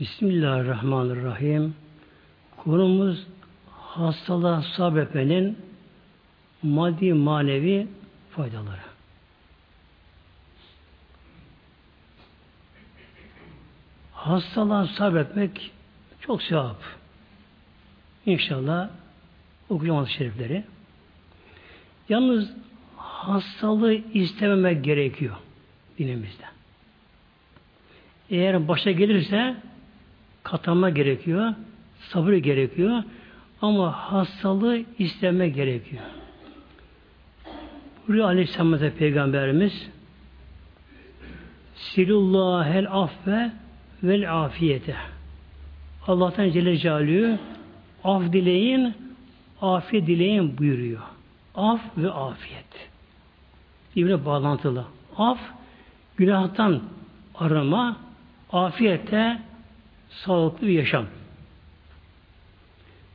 Bismillahirrahmanirrahim. Konumuz hastalığa sabrepenin maddi manevi faydaları. Hastalığa sabretmek çok sevap. İnşallah okuyacağım şerifleri. Yalnız hastalığı istememek gerekiyor dinimizde. Eğer başa gelirse katlanma gerekiyor, sabır gerekiyor ama hastalığı isteme gerekiyor. Buraya Aleyhisselam Peygamberimiz Silullahel affe vel afiyete Allah'tan Celle Celaluhu af dileyin, afiyet dileyin buyuruyor. Af ve afiyet. Birbirine bağlantılı. Af, günahtan arama, afiyette sağlıklı bir yaşam.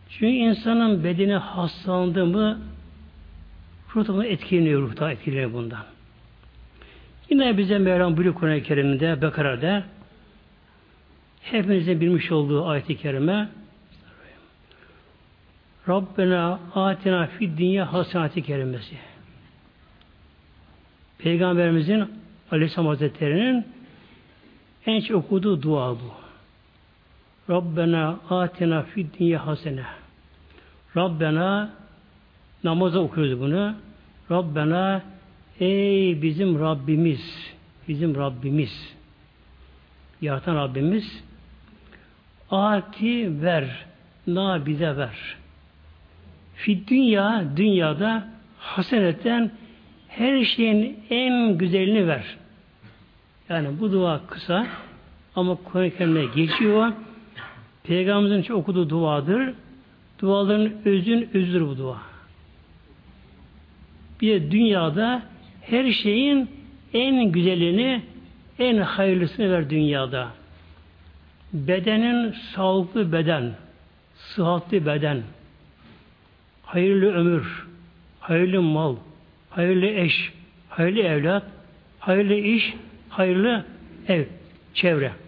Çünkü insanın bedeni hastalandı mı ruhta etkileniyor, ruhta etkileniyor bundan. Yine bize Mevlam buyuruyor Kur'an-ı Kerim'de, Bekara'da hepinizin bilmiş olduğu ayet-i kerime Rabbena atina fid dünya hasenati kerimesi. Peygamberimizin Aleyhisselam Hazretleri'nin en çok okuduğu dua bu. Rabbena atina fid dünya hasene. Rabbena namaza okuyoruz bunu. Rabbena ey bizim Rabbimiz bizim Rabbimiz yaratan Rabbimiz ati ver na bize ver. Fid dünya dünyada haseneten her şeyin en güzelini ver. Yani bu dua kısa ama Kur'an-ı geçiyor. Peygamberimizin çok okuduğu duadır. Duaların özün özüdür bu dua. Bir de dünyada her şeyin en güzelini, en hayırlısını ver dünyada. Bedenin sağlıklı beden, sıhhatli beden, hayırlı ömür, hayırlı mal, hayırlı eş, hayırlı evlat, hayırlı iş, hayırlı ev, çevre.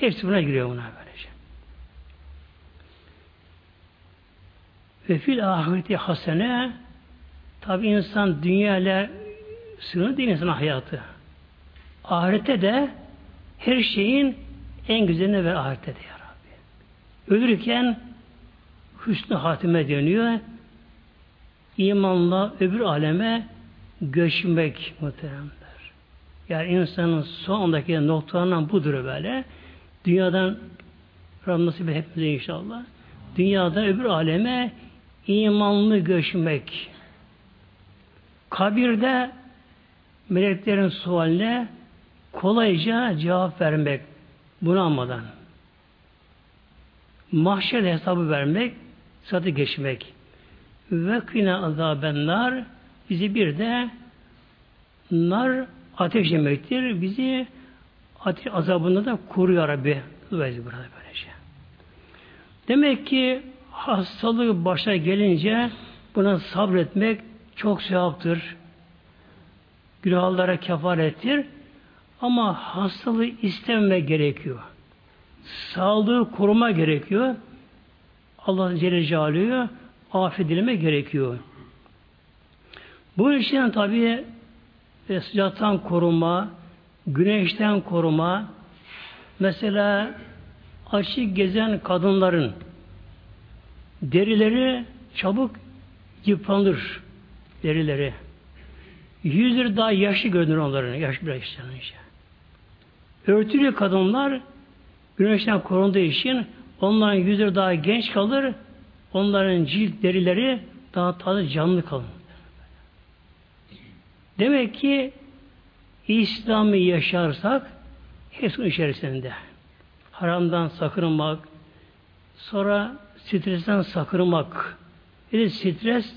Hepsi buna giriyor buna böylece. Ve fil ahireti hasene tabi insan dünya ile sınır değil insan hayatı. Ahirette de her şeyin en güzeline ver ahirette de ya Rabbi. Ölürken hüsnü hatime dönüyor. İmanla öbür aleme göçmek muhteremler. Yani insanın sondaki noktalarından budur böyle. Dünyadan Rabbim nasip hepimize inşallah. Dünyadan öbür aleme imanlı göçmek. Kabirde meleklerin sualine kolayca cevap vermek. Bunu almadan. Mahşer hesabı vermek, satı geçmek. Ve kına azabenler bizi bir de nar ateş yemektir. Bizi ateş azabında da koruyor Rabbi. burada böylece. Demek ki hastalığı başa gelince buna sabretmek çok sevaptır. Günahlara kefarettir. Ama hastalığı isteme gerekiyor. Sağlığı koruma gerekiyor. Allah Celle Celaluhu affedilme gerekiyor. Bu işten tabi e, sıcaktan koruma, güneşten koruma, mesela açık gezen kadınların derileri çabuk yıpranır derileri. Yüzleri daha yaşlı görünür onların. Yaş biraz yaşlanınca. Örtülü kadınlar güneşten korunduğu için onların yüzleri daha genç kalır. Onların cilt derileri daha taze canlı kalır. Demek ki İslam'ı yaşarsak hepsi içerisinde. Haramdan sakınmak, sonra stresten sakınmak. Bir stres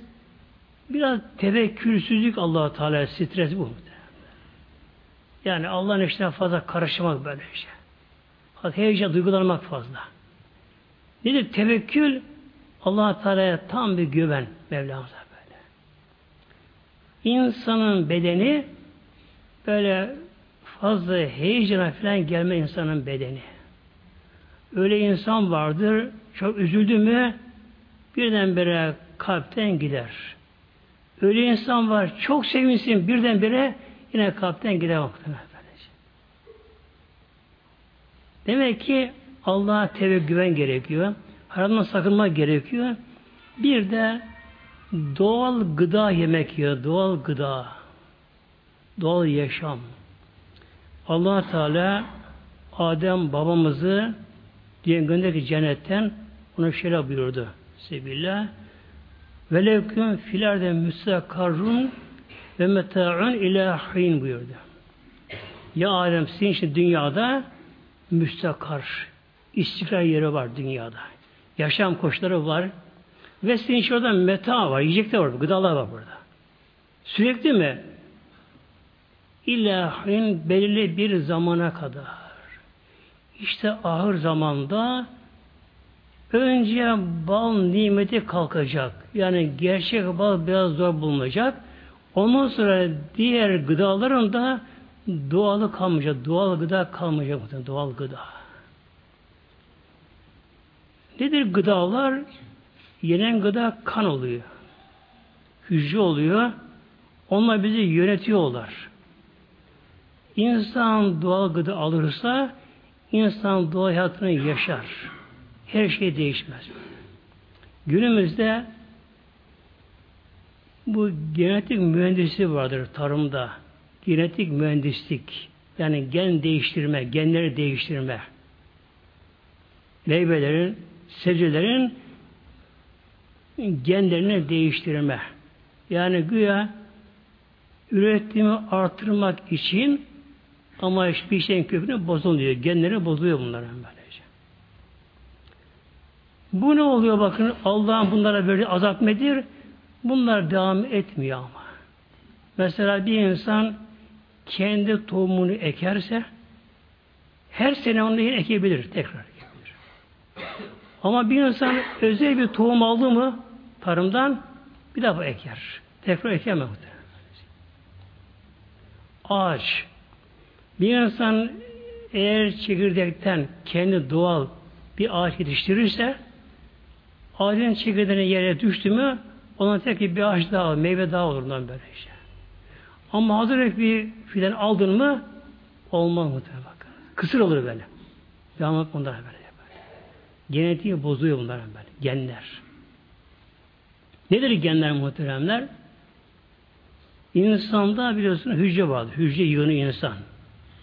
biraz tevekkülsüzlük allah Teala stres bu. Yani Allah'ın işine fazla karışmak böyle şey. Fazla heyecan duygulanmak fazla. Nedir? Tevekkül allah Teala'ya tam bir güven Mevlamıza böyle. İnsanın bedeni böyle fazla heyecana falan gelme insanın bedeni. Öyle insan vardır, çok üzüldü mü birdenbire kalpten gider. Öyle insan var, çok sevinsin birdenbire yine kalpten gider muhtemelen. Demek ki Allah'a tevbe güven gerekiyor. Haramdan sakınma gerekiyor. Bir de doğal gıda yemek yiyor. Doğal gıda. Doğal yaşam. allah Teala Adem babamızı diye gönderdi cennetten ona şöyle buyurdu. Sebillah. Velevkün filerde müstakarrun ve meta'un ilahin buyurdu. Ya Adem senin için dünyada müstakar, istikrar yeri var dünyada. Yaşam koşulları var. Ve senin için orada meta var, yiyecek de var, gıdalar var burada. Sürekli mi? İlahin belirli bir zamana kadar. İşte ahır zamanda önce bal nimeti kalkacak. Yani gerçek bal biraz zor bulunacak. Ondan sonra diğer gıdaların da doğalı kalmayacak. Doğal gıda kalmayacak. Doğal gıda. Nedir gıdalar? Yenen gıda kan oluyor. Hücre oluyor. Onlar bizi yönetiyorlar. İnsan doğal gıda alırsa insan doğal hayatını yaşar. Her şey değişmez. Günümüzde bu genetik mühendisi vardır tarımda. Genetik mühendislik. Yani gen değiştirme, genleri değiştirme. Meyvelerin, sebzelerin genlerini değiştirme. Yani güya üretimi artırmak için ama hiçbir şeyin kökünü bozuluyor. Genleri bozuluyor bunların böylece. Bu ne oluyor bakın Allah'ın bunlara böyle azap nedir? Bunlar devam etmiyor ama. Mesela bir insan kendi tohumunu ekerse her sene onu ekebilir tekrar. Ama bir insan özel bir tohum aldı mı tarımdan bir daha eker. Tekrar ekemez. Ağaç. Bir insan eğer çekirdekten kendi doğal bir ağaç yetiştirirse ağacın çekirdeğine yere düştü mü ona tek bir ağaç daha meyve daha olur ondan böyle işte. Ama hazır bir fidan aldın mı olmaz muhtemelen bakın. Kısır olur böyle. Devam bunlar böyle. Genetiği bozuyor bunların böyle. Genler. Nedir genler muhteremler? İnsanda biliyorsun hücre vardır. Hücre yığını insan.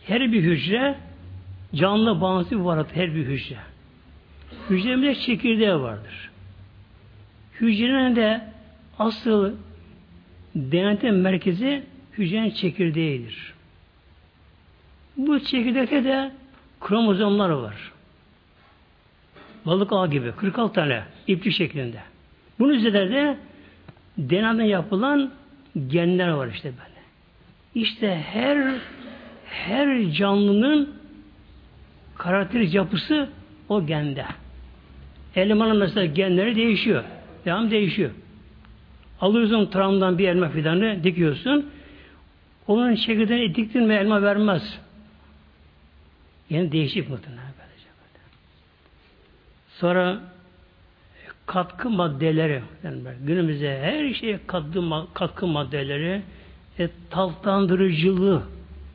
Her bir hücre canlı bağımsız bir varlık. Her bir hücre. Hücremizde çekirdeği vardır. Hücrenin de asıl denetim merkezi hücrenin çekirdeğidir. Bu çekirdekte de kromozomlar var. Balık ağ gibi. 46 tane iplik şeklinde. Bunun üzerinde DNA'dan yapılan genler var işte böyle. İşte her her canlının karakterik yapısı o gende. Elmanın mesela genleri değişiyor. Devam değişiyor. Alıyorsun travmadan bir elma fidanı dikiyorsun. Onun çekirdeğini diktin mi elma vermez. Yani değişik muhtemelen. Sonra katkı maddeleri yani günümüzde her şeye katkı, katkı maddeleri e, tatlandırıcılığı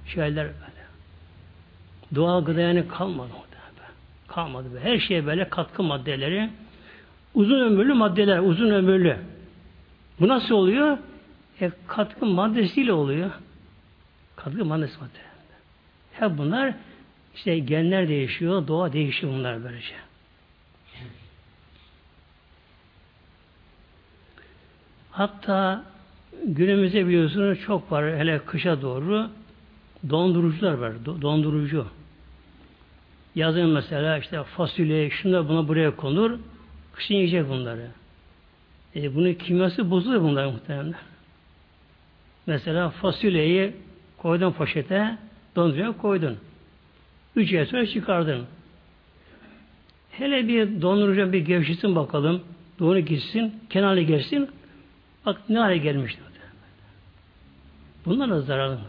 şeyler böyle. Doğal gıda yani kalmadı. Böyle. Kalmadı. Böyle. Her şeye böyle katkı maddeleri uzun ömürlü maddeler, uzun ömürlü. Bu nasıl oluyor? E, katkı maddesiyle oluyor. Katkı maddesi madde. Hep bunlar işte genler değişiyor, doğa değişiyor bunlar böylece. Hatta günümüzde biliyorsunuz çok var hele kışa doğru dondurucular var. Dondurucu. Yazın mesela işte fasulye, şunlar buna buraya konur. Kışın yiyecek bunları. E, bunun kimyası bozuluyor bunlar muhtemelen. Mesela fasulyeyi koydun poşete, dondurucuya koydun. Üç ay sonra çıkardın. Hele bir dondurucu bir gevşesin bakalım. Doğru gitsin, kenarlı geçsin. Bak ne hale gelmişti. Bunlar da zararlı.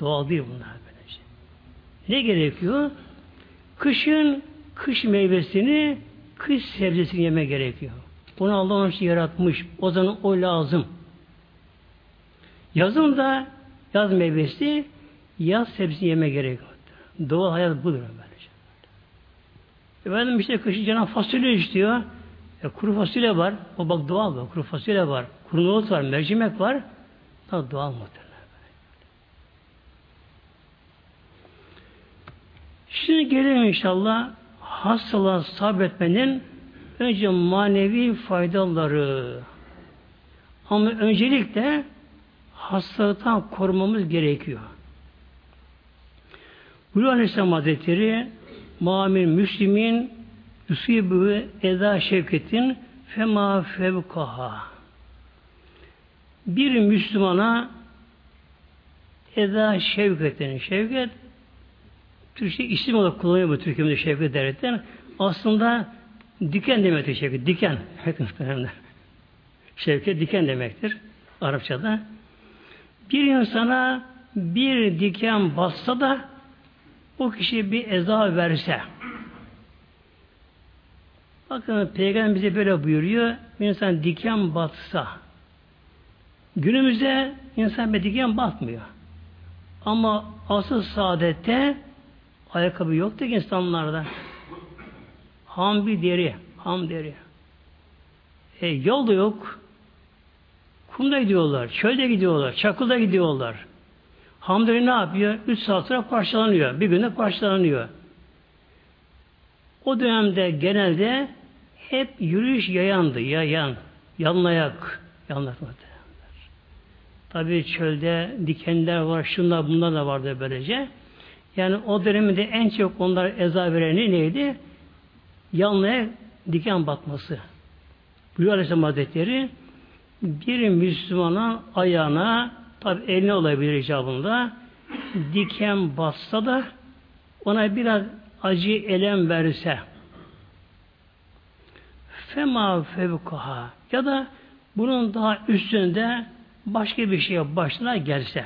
Doğal değil bunlar böylece. Ne gerekiyor? Kışın kış meyvesini, kış sebzesini yeme gerekiyor. Bunu Allah onun için yaratmış. O zaman o lazım. Yazın da yaz meyvesi, yaz sebzesi yeme gerekiyor. Doğal hayat budur böylece. Efendim işte kışın canım fasulye istiyor. E, kuru fasulye var. O bak doğal bak. Kuru fasulye var. Kuru nohut var. Mercimek var. Tabi doğal muhtemelen. Şimdi gelelim inşallah hastalığa sabretmenin önce manevi faydaları. Ama öncelikle hastalıktan korumamız gerekiyor. Buyuruyor Aleyhisselam Hazretleri Muamir Müslimin Yusibü eda şevketin fema fevkaha bir Müslümana eda şevketin şevket Türkçe isim olarak kullanıyor bu Türkiye'de şevket derken aslında diken demektir şevket. Diken. şevket diken demektir. Arapçada. Bir insana bir diken bassa da o kişi bir eza verse bakın Peygamber bize böyle buyuruyor bir insan diken batsa günümüzde insan bir diken batmıyor ama asıl saadette ayakkabı yoktu insanlarda ham bir deri ham deri e, yol da yok kumda gidiyorlar çölde gidiyorlar çakılda gidiyorlar Hamdani ne yapıyor? Üç saat parçalanıyor. Bir günde parçalanıyor. O dönemde genelde hep yürüyüş yayandı. Yayan. Yanlayak. Yanlayak Tabi çölde dikenler var, şunlar bunlar da vardı böylece. Yani o dönemde en çok onlar eza vereni neydi? Yanlayak diken batması. Buyuruyor Aleyhisselam Hazretleri bir Müslümanın ayağına Tabi eline olabilir icabında. Diken bassa da ona biraz acı elem verse fema fevkaha ya da bunun daha üstünde başka bir şeye başına gelse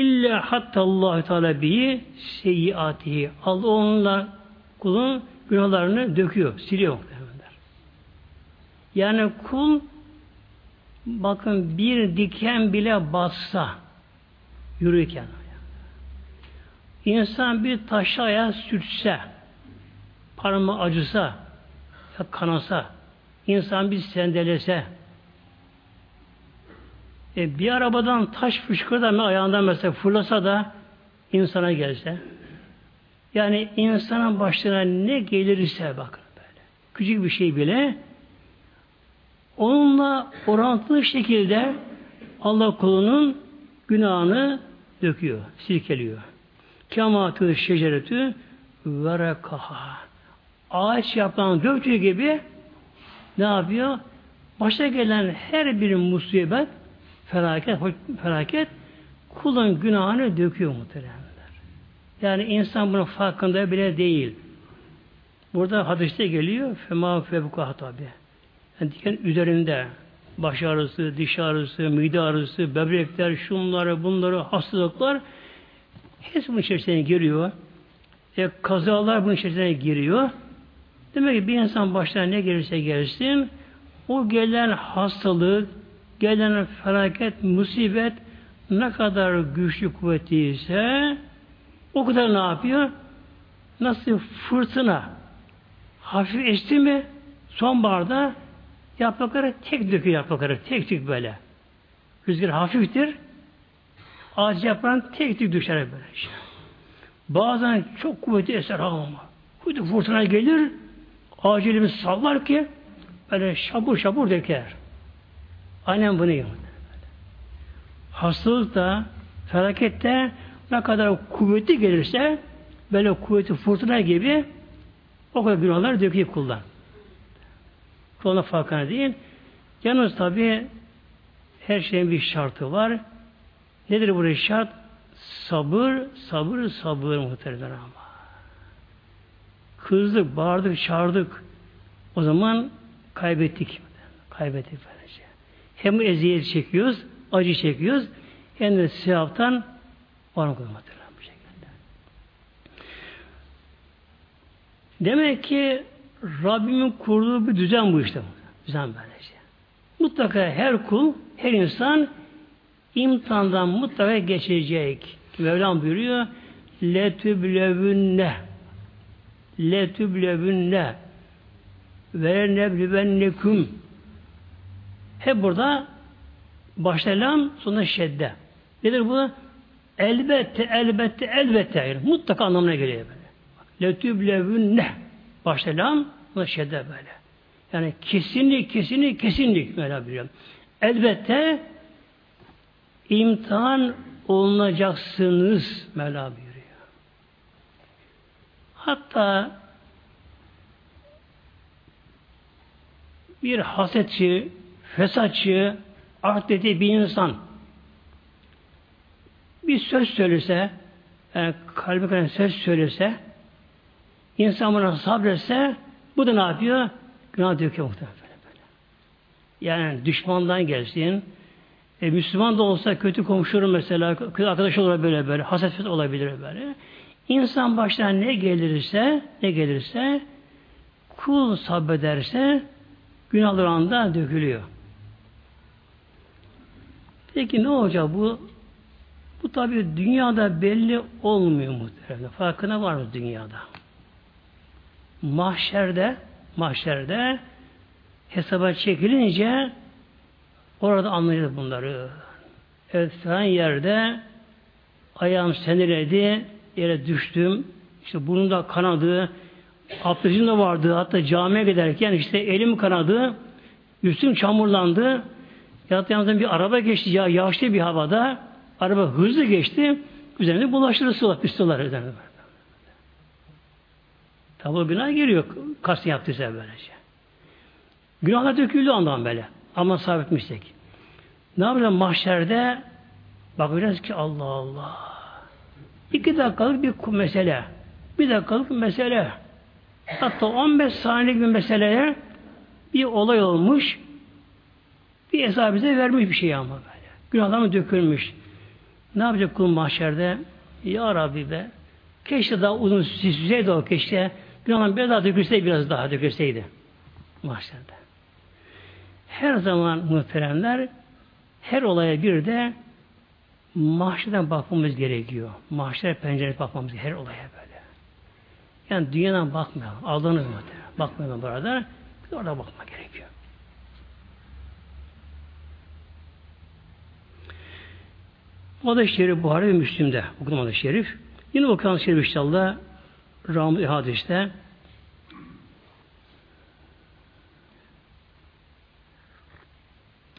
illa hatta Allah Teala bihi seyyiatihi Allah onunla kulun günahlarını döküyor, siliyor. Yani kul bakın bir diken bile bassa yürürken insan bir taşa ayağı sürtse parmağı acısa ya kanasa insan bir sendelese e, bir arabadan taş fışkırda ayağından mesela fırlasa da insana gelse yani insanın başına ne gelirse bakın böyle küçük bir şey bile Onunla orantılı şekilde Allah kulunun günahını döküyor, silkeliyor. Kematü şeceretü verekaha. Ağaç yaprağını döktüğü gibi ne yapıyor? Başa gelen her bir musibet, felaket, felaket kulun günahını döküyor muhteremler. Yani insan bunun farkında bile değil. Burada hadiste geliyor. Fema fevkaha tabi. Yani diken üzerinde baş ağrısı, diş ağrısı, mide ağrısı, böbrekler, şunları, bunları, hastalıklar hepsi bunun içerisine giriyor. E, kazalar bunun içerisine giriyor. Demek ki bir insan başına ne gelirse gelsin o gelen hastalık, gelen felaket, musibet ne kadar güçlü kuvvetliyse o kadar ne yapıyor? Nasıl fırtına hafif esti mi sonbaharda Yaprakları tek döküyor yaprakları. Tek tük böyle. Rüzgar hafiftir. Ağaç yaprağın tek tük düşer böyle. Işte. Bazen çok kuvvetli eser ama. Kuvvetli fırtına gelir. Ağacı sallar ki böyle şabur şabur döker. Aynen bunu yapıyor. Hastalıkta, felakette ne kadar kuvvetli gelirse böyle kuvvetli fırtına gibi o kadar günahlar döküyor kullar. Kulağına farkına değil. Yalnız tabi her şeyin bir şartı var. Nedir bu şart? Sabır, sabır, sabır muhtemelen ama. Kızdık, bağırdık, çağırdık. O zaman kaybettik. Kaybettik. Hem eziyet çekiyoruz, acı çekiyoruz, hem de sevaptan var mı bu şekilde. Demek ki Rabbimin kurduğu bir düzen bu işte. Düzen böylece. Mutlaka her kul, her insan imtihandan mutlaka geçecek. Mevlam buyuruyor letüblevünne letüblevünne ve neblüvennekum hep burada başta sonra şedde. Nedir bu? Elbette, elbette, elbette. Yani mutlaka anlamına geliyor böyle. Letüblevünne başta lam sonra şedde böyle. Yani kesinlik, kesinlik, kesinlik Mevla biliyorum. Elbette imtihan olunacaksınız Mevla buyuruyor. Hatta bir hasetçi, fesatçı, dediği bir insan bir söz söylese, yani kalbi kadar söz söylese, insan buna sabretse, bu da ne yapıyor? Günah döküyor muhtemelen böyle. Yani düşmandan gelsin, e, Müslüman da olsa kötü komşu mesela, kötü arkadaş olur böyle böyle, haset olabilir böyle. İnsan başına ne gelirse, ne gelirse, kul sabrederse, günahları anda dökülüyor. Peki ne olacak bu? Bu tabi dünyada belli olmuyor muhtemelen. Farkına var mı dünyada? Mahşerde, mahşerde hesaba çekilince orada anlayacağız bunları. Evet falan yerde ayağım seneledi, yere düştüm, işte burnumda kanadı, abdestim de vardı, hatta camiye giderken işte elim kanadı, üstüm çamurlandı, Yattı yanımızdan bir araba geçti ya yağışlı bir havada. Araba hızlı geçti. Üzerinde bulaştırır sular, pistolar üzerinde. Tabi bina geliyor. Kastın yaptıysa böylece. Günahlar döküldü ondan böyle. Ama sabitmiştik. Ne yapacağız mahşerde? Bakacağız ki Allah Allah. İki dakikalık bir mesele. Bir dakikalık mesele. Hatta 15 saniyelik bir meseleye bir olay olmuş. Bir hesabı bize vermiş bir şey ama böyle. Günahlarımız dökülmüş. Ne yapacak kul mahşerde? Ya Rabbi be. Keşke daha uzun sürseydi o keşke. Günahlarım biraz daha dökülseydi biraz daha dökülseydi. Mahşerde. Her zaman muhteremler her olaya bir de mahşerden bakmamız gerekiyor. Mahşer pencereye bakmamız. Her olaya böyle. Yani dünyadan bakmayalım. Aldanır muhterem. Bakmayalım burada. Bir orada bakma gerekiyor. O da şerif Buhari ve Müslim'de okudum da şerif. Yine okuyan şerif inşallah Rahmet hadiste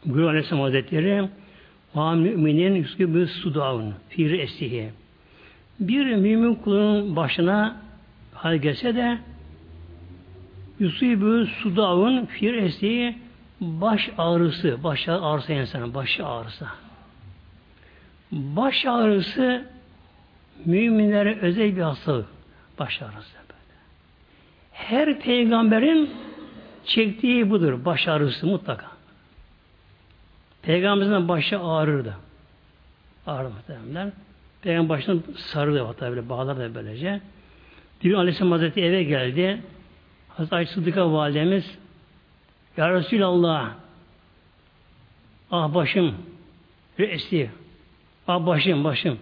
Buyuruyor Aleyhisselam Hazretleri Ma müminin yüzgü sudavun fir esihi. Bir mümin kulunun başına hal gelse de Yusibü sudavun fir esihi baş ağrısı, baş ağrısı insanın baş ağrısı. Baş ağrısı müminlere özel bir hastalık. Baş ağrısı. Her peygamberin çektiği budur. Baş ağrısı mutlaka. Peygamberimizin başı ağrırdı. Ağrı muhtemelen. Peygamber başını sarıldı hatta böyle bağlar da böylece. Bir Aleyhisselam Hazreti eve geldi. Hazreti Ayşe Sıddık'a validemiz Ya Resulallah ah başım re'si ah başım başım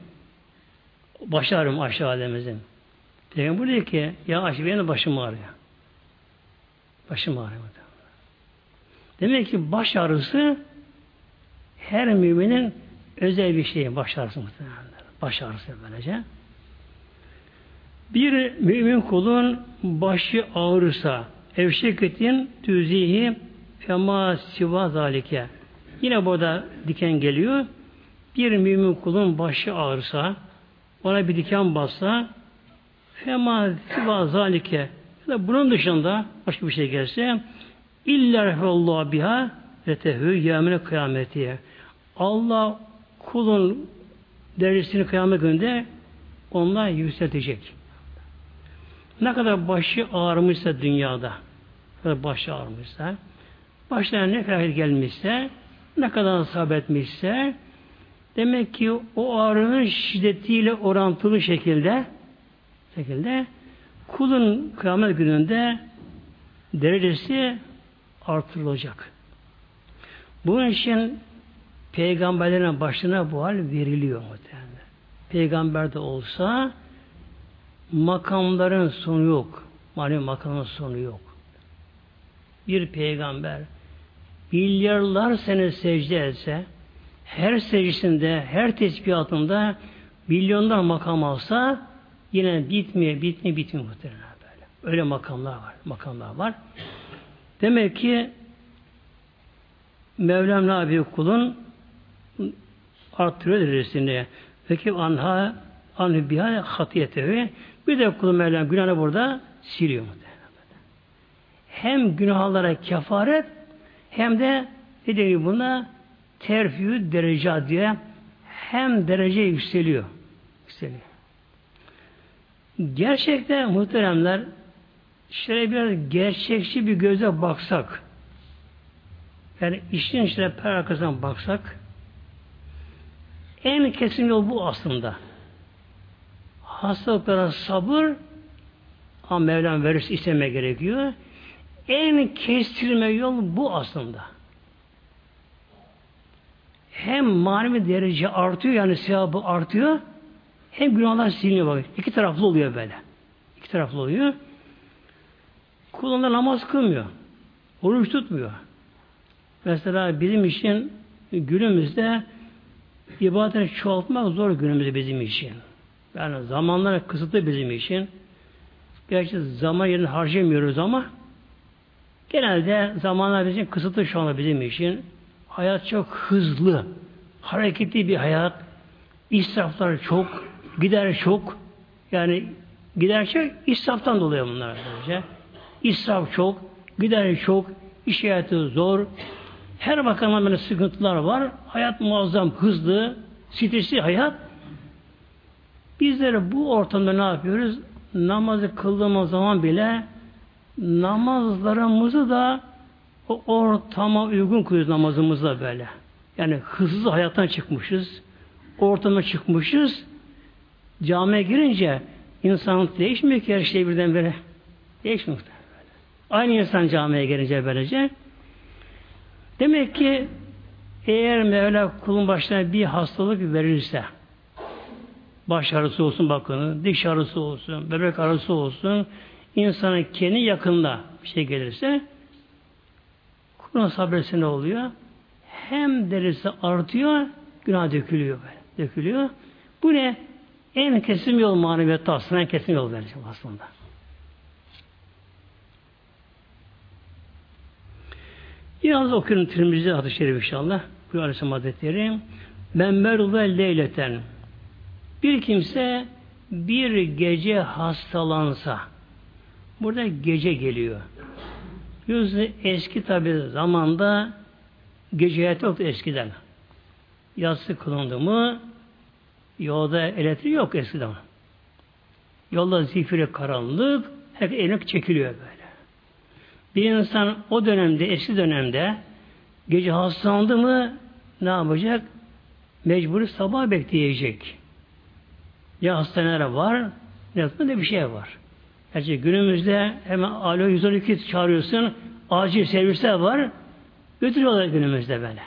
başı ağrım Ayşe validemizin. Peygamber diyor ki ya Ayşe benim başım ağrıyor. Başım ağrıyor. Demek ki baş ağrısı her müminin özel bir şeyi baş ağrısı muhtemelen. Baş ağrısı böylece. Bir mümin kulun başı ağrırsa evşeketin tüzihi fema siva zalike. Yine burada diken geliyor. Bir mümin kulun başı ağrırsa ona bir diken bassa fema siva zalike bunun dışında başka bir şey gelse illa refallahu biha ve tehü yâmine kıyametiye. Allah kulun derecesini kıyamet gününde onlar yükseltecek. Ne kadar başı ağrımışsa dünyada, kadar başı ağrımışsa, başına ne felaket gelmişse, ne kadar sabretmişse, demek ki o ağrının şiddetiyle orantılı şekilde şekilde kulun kıyamet gününde derecesi artırılacak. Bunun için peygamberlerin başına bu hal veriliyor muhtemelen. Peygamber de olsa makamların sonu yok. Manevi makamın sonu yok. Bir peygamber milyarlar sene secde etse her secdesinde, her tesbihatında milyonlar makam alsa yine bitmiyor, bitmiyor, bitmiyor muhtemelen böyle. Öyle makamlar var, makamlar var. Demek ki Mevlam ne yapıyor kulun? Arttırıyor derecesini. Peki anha anhu biha hatiyetevi bir de kulun Mevlam günahını burada siliyor muhtemelen. Hem günahlara kefaret hem de ne deniyor buna terfiyü derece diye hem derece yükseliyor. Yükseliyor. Gerçekten muhteremler şöyle biraz gerçekçi bir göze baksak yani işin içine per arkasından baksak en kesin yol bu aslında. Hastalıklara sabır ama Mevlam verirse isteme gerekiyor. En kestirme yol bu aslında. Hem manevi derece artıyor yani sevabı artıyor hem günahlar siliniyor bak. İki taraflı oluyor böyle. İki taraflı oluyor. Kulunda namaz kılmıyor. Oruç tutmuyor. Mesela bizim için günümüzde ibadeti çoğaltmak zor günümüzde bizim için. Yani zamanlar kısıtlı bizim için. Gerçi zaman yerini harcamıyoruz ama genelde zamanlar bizim kısıtlı şu anda bizim için. Hayat çok hızlı, hareketli bir hayat. İsraflar çok, gider çok. Yani gider çok, israftan dolayı bunlar. Bence. İsraf çok, gider çok, iş hayatı zor. Her bakımdan böyle sıkıntılar var. Hayat muazzam, hızlı, stresli hayat. Bizleri bu ortamda ne yapıyoruz? Namazı kıldığımız zaman bile namazlarımızı da o ortama uygun kılıyoruz namazımızda böyle. Yani hızlı hayattan çıkmışız. Ortama çıkmışız. Camiye girince insan değişmiyor ki her şey birden böyle. Değişmiyor. Aynı insan camiye girince böylece. Demek ki eğer Mevla kulun başına bir hastalık verirse baş ağrısı olsun bakın, diş ağrısı olsun, bebek ağrısı olsun, insanın kendi yakında bir şey gelirse kulun sabresi ne oluyor? Hem derisi artıyor, günah dökülüyor böyle. Dökülüyor. Bu ne? En kesim yol maneviyatta aslında en kesim yol vereceğim aslında. Yalnız okuyorum Tirmizi adı şerif inşallah. Bu Aleyhisselam Hazretleri. Ben merulda leyleten. Bir kimse bir gece hastalansa burada gece geliyor. Yüzde eski tabi zamanda gece hayatı yoktu eskiden. Yatsı kılındı mı yolda elektrik yok eskiden. Yolda zifiri karanlık hep elik çekiliyor böyle. Bir insan o dönemde, eski dönemde gece hastalandı mı ne yapacak? Mecburi sabah bekleyecek. Ya hastaneler var, ne ne bir şey var. Yani günümüzde hemen alo 112 çağırıyorsun, acil servisler var, götürüyorlar günümüzde böyle.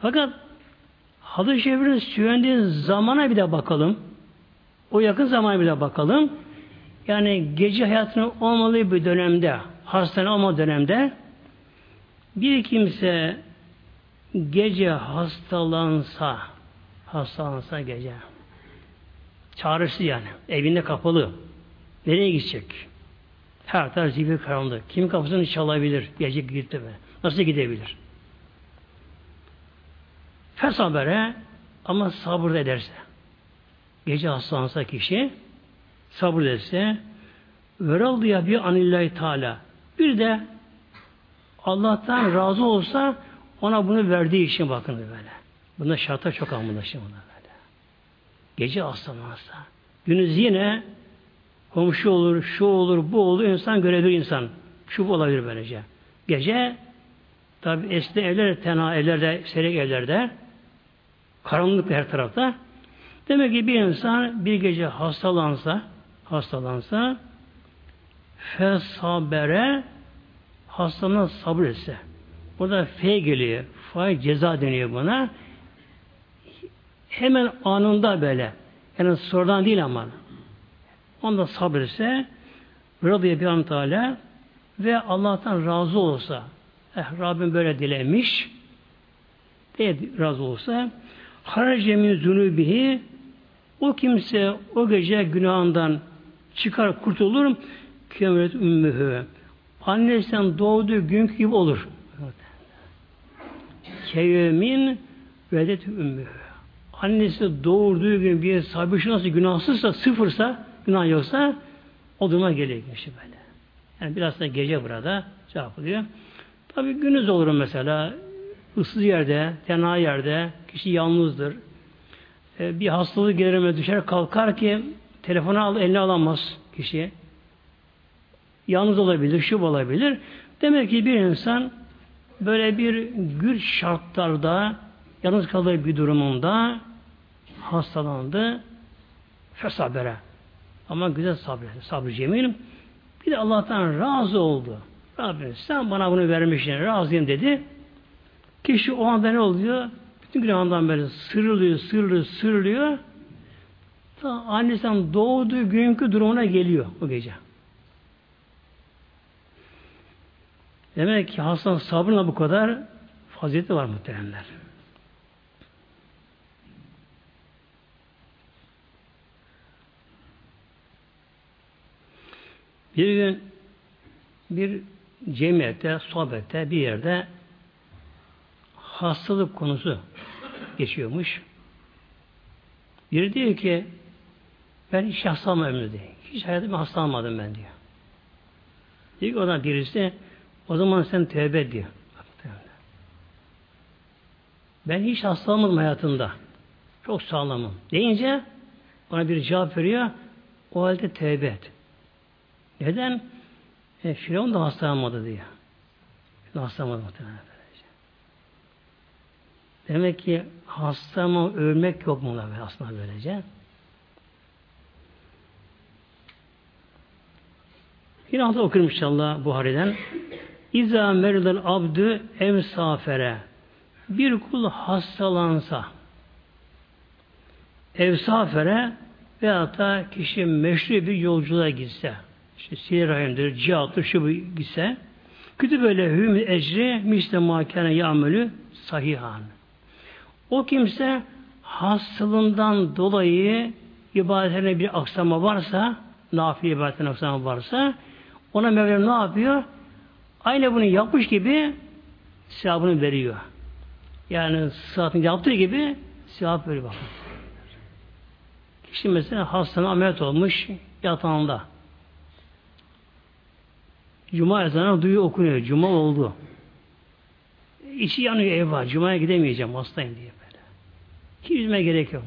Fakat hadis-i şerifin zamana bir de bakalım. O yakın zamana bir de bakalım. Yani gece hayatının olmadığı bir dönemde hastane olma dönemde bir kimse gece hastalansa hastalansa gece çağrısı yani evinde kapalı nereye gidecek? Her taraf zifir karanlık. Kimin kapısını çalabilir? Gece gitti mi? Nasıl gidebilir? Fesabere ama sabır ederse gece hastalansa kişi sabır ederse ve ya bir anillahi teala bir de Allah'tan razı olsa ona bunu verdiği için bakın böyle. Bunda şartlar çok anlaşılır buna böyle. Gece aslanlarsa. Günüz yine komşu olur, şu olur, bu olur, insan görebilir insan. Şu olabilir böylece. Gece tabi eski evler, tenha evlerde, seyrek evlerde karanlık her tarafta. Demek ki bir insan bir gece hastalansa hastalansa Fesabere hastanın sabır etse. Burada F geliyor. Fay ceza deniyor buna. Hemen anında böyle. Yani sorudan değil ama. Onda sabır ise Rabbi bir Teala ve Allah'tan razı olsa eh, Rabbim böyle dilemiş diye razı olsa harace min zunubihi o kimse o gece günahından çıkar kurtulur kıyamet ümmühü annesinden doğduğu günkü gibi olur. Keyemin vedet ümmühü. Annesi doğurduğu gün bir sahibi nasıl günahsızsa, sıfırsa, günah yoksa o duruma geliyor işte böyle. Yani biraz da gece burada cevap oluyor. Tabi günüz olur mesela ıssız yerde, tenha yerde, kişi yalnızdır. Ee, bir hastalık gelir düşer kalkar ki telefonu al, eline alamaz kişi. Yalnız olabilir, şub olabilir. Demek ki bir insan böyle bir güç şartlarda yalnız kaldığı bir durumunda hastalandı fesabere. Ama güzel sabretti. Sabrı cemilim. Bir de Allah'tan razı oldu. Rabbim sen bana bunu vermişsin, razıyım dedi. Kişi o anda ne oluyor? Bütün günahından böyle sırılıyor, sırılıyor, sırılıyor. Ta annesinden doğduğu günkü durumuna geliyor o gece. Demek ki hastanın sabrına bu kadar fazileti var muhteremler. Bir gün bir cemiyette, sohbette, bir yerde hastalık konusu geçiyormuş. Biri diyor ki ben hiç hastalanmadım diyor. Hiç hayatımda hastalanmadım ben diyor. Diyor ki oradan birisi o zaman sen tövbe diyor. Ben hiç hastalanmadım hayatımda. Çok sağlamım. Deyince bana bir cevap veriyor. O halde tövbe et. Neden? E, Firavun da hastalanmadı diyor. Hastalanmadı muhtemelen. Demek ki hastama ölmek yok mu aslında böylece? Yine altı okurum inşallah Buhari'den. İza meridel abdü ev safere bir kul hastalansa ev safere veyahut da kişi meşru bir yolculuğa gitse işte sinir rahimdir, cihattır, şu bu gitse kötü böyle hüm ecri misle makane yağmelü sahihan. O kimse hastalığından dolayı ibadetine bir aksama varsa, nafile ibadetine aksama varsa, ona Mevlam ne yapıyor? Aynı bunu yapmış gibi sevabını veriyor. Yani sıhhatini yaptığı gibi sevap veriyor bakın. Kişi mesela hastanın ameliyat olmuş yatağında. Cuma ezanı duyuyor okunuyor. Cuma oldu. İçi yanıyor eyvah. Cuma'ya gidemeyeceğim hastayım diye böyle. Hiç üzme gerek yok.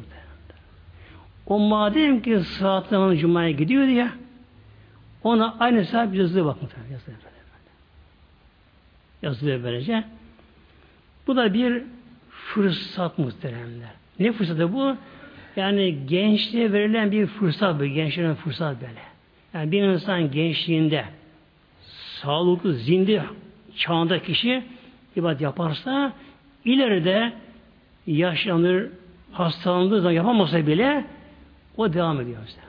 O madem ki saat zamanı Cuma'ya gidiyor diye ona aynı sahip yazılı bakın. Yazılıyor böyle. Yazılıyor böylece. Bu da bir fırsat muhteremler. Ne fırsatı bu? Yani gençliğe verilen bir fırsat bu. Gençliğe fırsat böyle. Yani bir insan gençliğinde sağlıklı, zinde çağında kişi ibadet yaparsa ileride yaşlanır, hastalandığı zaman yapamasa bile o devam ediyor. Işte.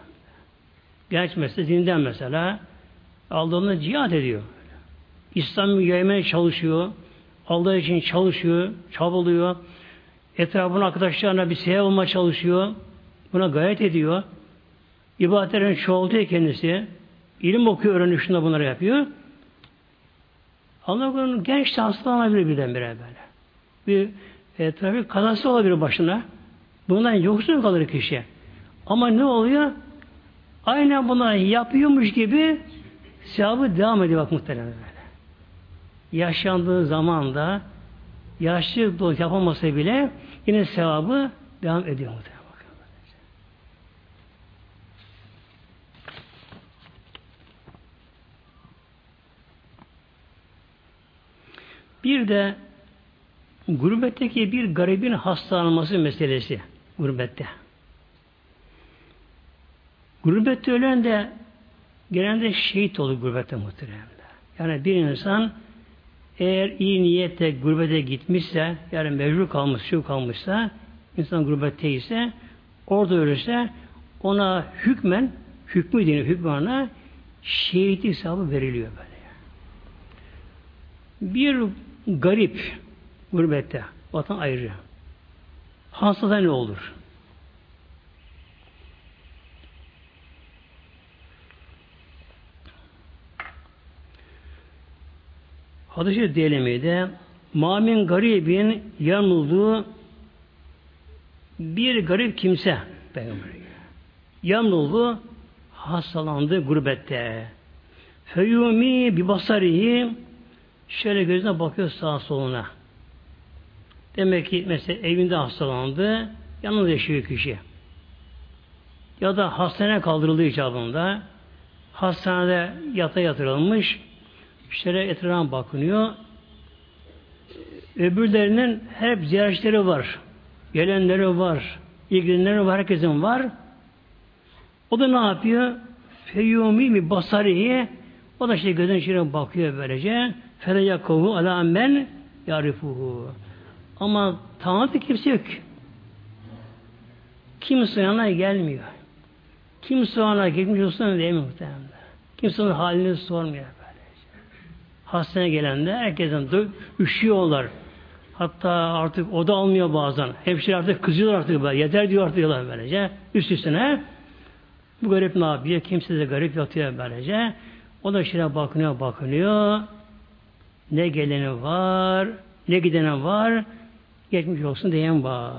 Genç mesela zinden mesela aldığında cihat ediyor. İslam'ı yaymaya çalışıyor. Allah için çalışıyor, çabalıyor. Etrafına arkadaşlarına bir seyahat olma çalışıyor. Buna gayet ediyor. İbadetlerini çoğaltıyor kendisi. İlim okuyor, öğreniyor, şunda bunları yapıyor. Allah korusun genç de hastalanabilir birdenbire böyle. Bir e, trafik kazası olabilir başına. Bundan yoksun kalır kişi. Ama ne oluyor? Aynen buna yapıyormuş gibi sevabı devam ediyor bak muhtemelen böyle. Yaşandığı zaman da yaşlı yapamasa bile yine sevabı devam ediyor muhtemelen. Bir de gurbetteki bir garibin hastalanması meselesi gurbette. Gurbette ölen de genelde şehit olur gurbette muhteremler. Yani bir insan eğer iyi niyette gurbete gitmişse, yani mecbur kalmış, şu kalmışsa, insan gurbette ise, orada ölürse ona hükmen, hükmü deniyor hükmana, şehit hesabı veriliyor böyle. Bir garip gurbette, vatan ayrı. Hastada ne olur? Hadis-i Delemi'de Mamin garibin yanıldığı bir garip kimse peygamber yanıldı hastalandı gurbette. Feyyumi bir basarihi şöyle gözüne bakıyor sağa soluna. Demek ki mesela evinde hastalandı, yalnız yaşıyor kişi. Ya da hastaneye kaldırıldığı icabında hastanede yata yatırılmış, şöyle etrafına bakınıyor. Öbürlerinin hep ziyaretçileri var. Gelenleri var. ilgilenenleri var. Herkesin var. O da ne yapıyor? Feyyumi mi basarihi o da işte gözün içine bakıyor böylece. Fele yakubu ala men yarifuhu. Ama tanıdık kimse yok. Kimse yanına gelmiyor. Kimse ona gitmiş olsun demiyor muhtemelen. Kimse onun halini sormuyor. Hastaneye gelenler herkesten üşüyorlar. Hatta artık oda almıyor bazen. Hemşire artık kızıyorlar artık böyle. Yeter diyor artık diyorlar böylece. Üst üstüne. Bu garip ne yapıyor? Kimse de garip yatıyor böylece. O da şire bakınıyor bakınıyor. Ne geleni var, ne gideni var. Geçmiş olsun diyen var.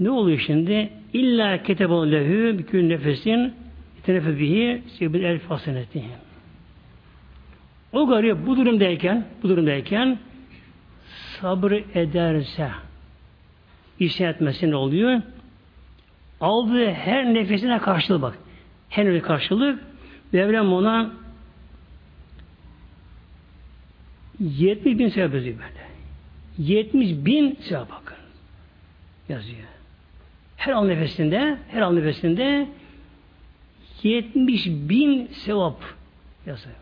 Ne oluyor şimdi? İlla ketebon lehü bükül nefesin tenefe bihi sibir el fasenetihim. O garip bu durumdayken, bu durumdayken sabır ederse isyan etmesi ne oluyor? Aldığı her nefesine karşılık bak. Her bir karşılık Mevlam ona 70 bin sevap yazıyor böyle. 70 bin sevap bakın. Yazıyor. Her al nefesinde, her al nefesinde 70 bin sevap yazıyor.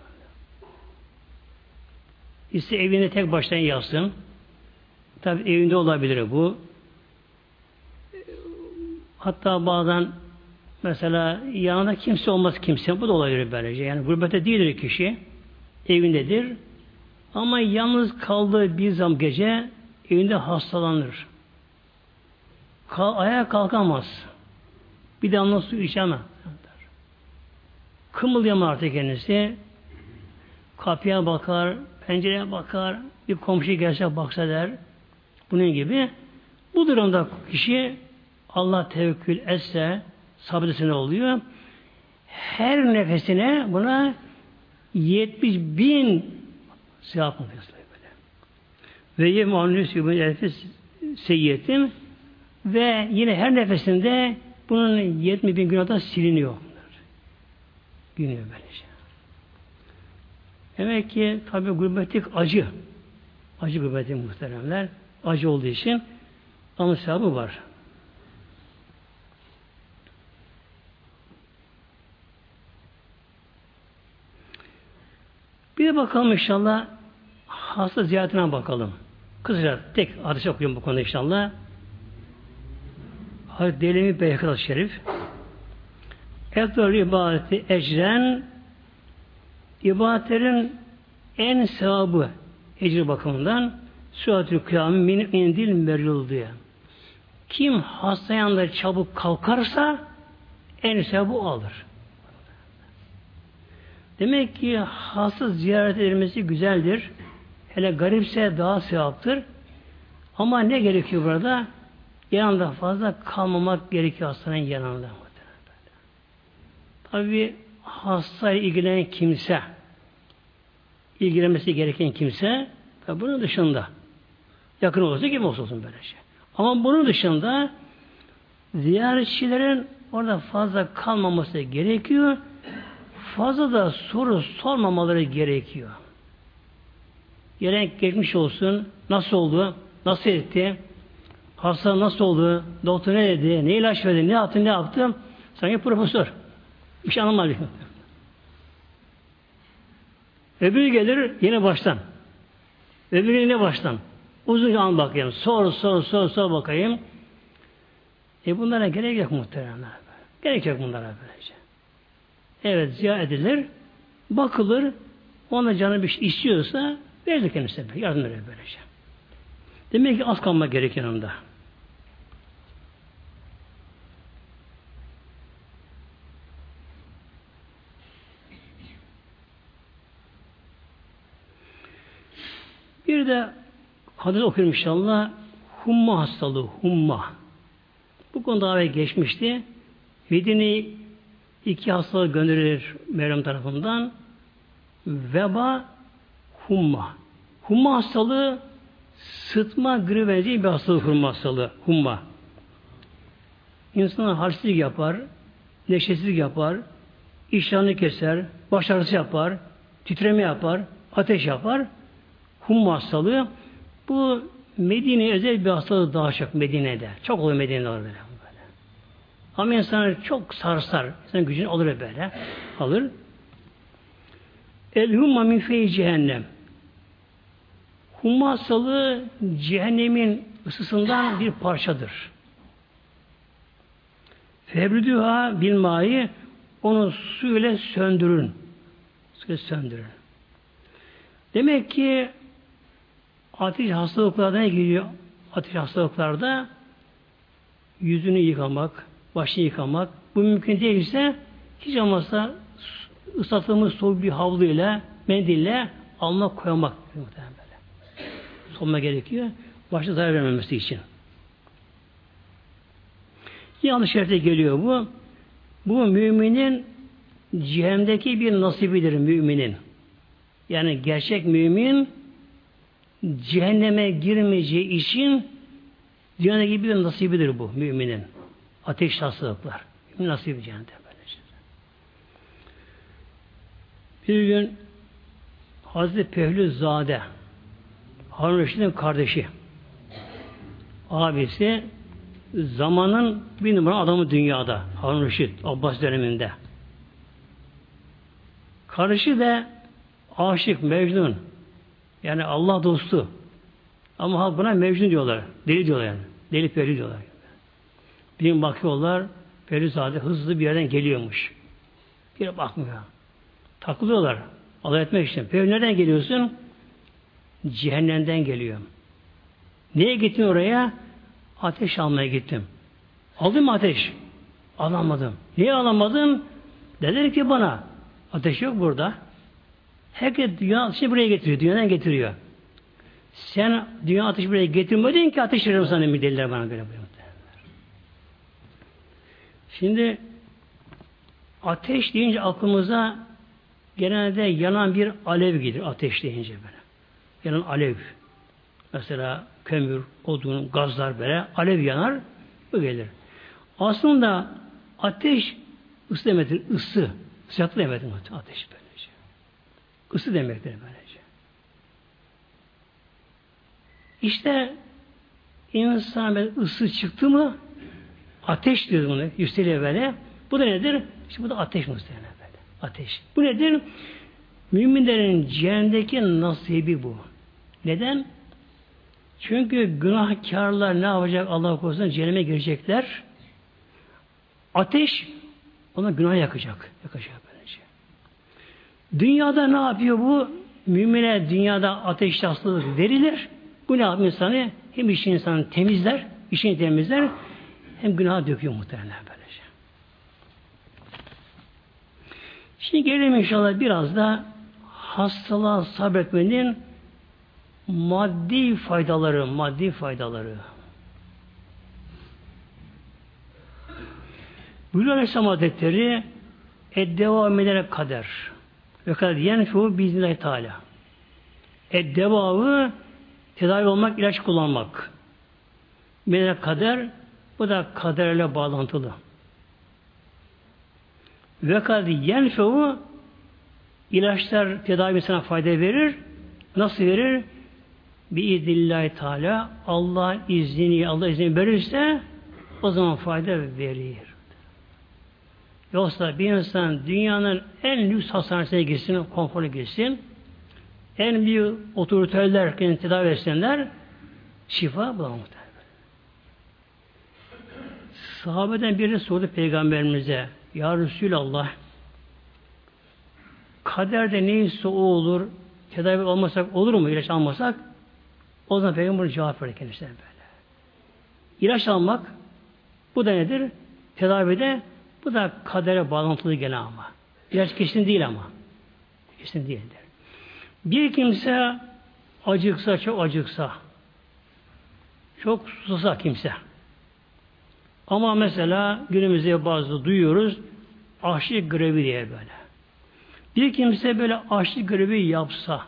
İşte evinde tek başına yazsın. Tabi evinde olabilir bu. Hatta bazen mesela yanında kimse olmaz kimse. Bu da olabilir böylece. Yani gurbette değildir kişi. Evindedir. Ama yalnız kaldığı bir zam gece evinde hastalanır. Kal, ayağa kalkamaz. Bir damla su içemez. Kımıldayamaz artık kendisi. Kapıya bakar, pencereye bakar, bir komşu gelse baksa der. Bunun gibi. Bu durumda kişi Allah tevekkül etse sabredese ne oluyor? Her nefesine buna 70 bin sevap böyle. Ve yemanlüs yubun elfis seyyiyetin ve yine her nefesinde bunun 70 bin günahdan siliniyor. Günüyor böylece. Demek ki tabi gurbetlik acı. Acı gurbetlik muhteremler. Acı olduğu için ama sevabı var. Bir de bakalım inşallah hasta ziyaretine bakalım. Kısaca tek hadis okuyayım bu konuda inşallah. Hazreti Delemi Beyhkal Şerif Efdal ibadeti ecren ibadetlerin en sevabı ecir bakımından Suatül kıyamı min indil meril diye. Kim hasta yanında çabuk kalkarsa en sevabı alır. Demek ki hasta ziyaret edilmesi güzeldir. Hele garipse daha sevaptır. Ama ne gerekiyor burada? Yanında fazla kalmamak gerekiyor hastanın yanında. Tabi hasta ilgilenen kimse ilgilenmesi gereken kimse tabi bunun dışında yakın olursa kim olsun böyle şey. Ama bunun dışında ziyaretçilerin orada fazla kalmaması gerekiyor. Fazla da soru sormamaları gerekiyor. Gelen geçmiş olsun, nasıl oldu, nasıl etti, hasta nasıl oldu, doktor ne dedi, ne ilaç verdi, ne yaptı, ne yaptı, sanki profesör. Bir şey anlamadı. Öbürü gelir yine baştan. Öbürü yine baştan. Uzun an bakayım. Sor, sor, sor, sor bakayım. E bunlara gerek yok muhteremler. Gerek yok bunlara böylece. Evet ziyaret edilir. Bakılır. Ona canı bir şey istiyorsa verir kendisine. Yardım verir böylece. Demek ki az kalma gerek yanında. Bir de hadis okuyorum inşallah. Humma hastalığı, humma. Bu konuda geçmişti. Medine iki hastalığı gönderilir Meryem tarafından. Veba, humma. Humma hastalığı sıtma gribe benzeyen bir hastalık humma hastalığı. Humma. İnsana halsizlik yapar, neşesizlik yapar, iştahını keser, baş yapar, titreme yapar, ateş yapar. Humma hastalığı bu Medine özel bir hastalık daha çok Medine'de. Çok oluyor Medine'de böyle. Ama insanı çok sarsar. İnsan gücünü alır böyle. Alır. El humma min fey cehennem. Humma hastalığı cehennemin ısısından bir parçadır. Febridüha bilmayı onu su ile söndürün. Su ile söndürün. Demek ki ateş hastalıklarına giriyor. Ateş hastalıklarda yüzünü yıkamak, başını yıkamak. Bu mümkün değilse hiç olmazsa ıslatılmış soğuk bir havlu ile mendille alma koymak. Muhtemelen böyle. Solma gerekiyor. Başta zarar vermemesi için. Yanlış şerifte geliyor bu. Bu müminin cehennemdeki bir nasibidir müminin. Yani gerçek mümin cehenneme girmeyeceği için dünyadaki bir nasibidir bu müminin. Ateş hastalıklar. Nasibi cehennem böylece. Bir gün Hazreti Pehlüzade Harun Reşit'in kardeşi abisi zamanın bir numara adamı dünyada Harun Reşit Abbas döneminde. Kardeşi de aşık, mecnun. Yani Allah dostu. Ama buna mecnun diyorlar. Deli diyorlar yani. Deli peri diyorlar. Bir gün bakıyorlar Ferizade hızlı bir yerden geliyormuş. Bir bakmıyor. Takılıyorlar. Allah etmek için. Peri nereden geliyorsun? Cehennemden geliyorum. Niye gittin oraya? Ateş almaya gittim. Aldın mı ateş? Alamadım. Niye alamadım? Dediler ki bana ateş yok burada. Herkes dünya ateşini buraya getiriyor. Dünyadan getiriyor. Sen dünya ateşi buraya getirmedin ki ateş veririm sana mi dediler bana böyle buyurdu. Şimdi ateş deyince aklımıza genelde yanan bir alev gelir ateş deyince böyle. Yanan alev. Mesela kömür, odun, gazlar böyle alev yanar, bu gelir. Aslında ateş ısı demektir, ısı. Sıcaklık demektir ateş böylece. Isı demektir böylece. İşte insan ısı çıktı mı ateş diyor bunu yükseliyor böyle. Bu da nedir? İşte bu da ateş muhtemelen böyle. Ateş. Bu nedir? Müminlerin cehennemdeki nasibi bu. Neden? Çünkü günahkarlar ne yapacak Allah korusun cehenneme girecekler. Ateş ona günah yakacak. Yakacak böylece. Dünyada ne yapıyor bu? Mümine dünyada ateş hastalık verilir. Bu ne yapıyor insanı? Hem işi insanı temizler, işini temizler, hem günah döküyor muhtemelen böylece. Şimdi gelelim inşallah biraz da hastalığa sabretmenin maddi faydaları, maddi faydaları. Buyuruyor Aleyhisselam Hazretleri Eddeva ederek kader. Ve kader yenfehu biiznillahü teala. Eddevavı tedavi olmak, ilaç kullanmak. Melek kader bu da kaderle bağlantılı. Ve kad yenfevu ilaçlar tedavi sana fayda verir. Nasıl verir? Biidillahi Teala Allah izni Allah izni verirse o zaman fayda verir. Yoksa bir insan dünyanın en lüks hastanesine gitsin, konforuna gitsin, en büyük otoriteler kendini tedavi etsinler, şifa bulamaz. Sahabeden biri sordu peygamberimize, Ya Resulallah, kaderde neyse o olur, tedavi olmasak olur mu, ilaç almasak? O zaman peygamber cevap verdi kendisine böyle. İlaç almak, bu da nedir? Tedavide, bu da kadere bağlantılı gelen ama. İlaç kesin değil ama. Kesin değildir. Bir kimse acıksa, çok acıksa, çok susasa kimse. Ama mesela günümüzde bazı duyuyoruz açlık grevi diye böyle. Bir kimse böyle açlık grevi yapsa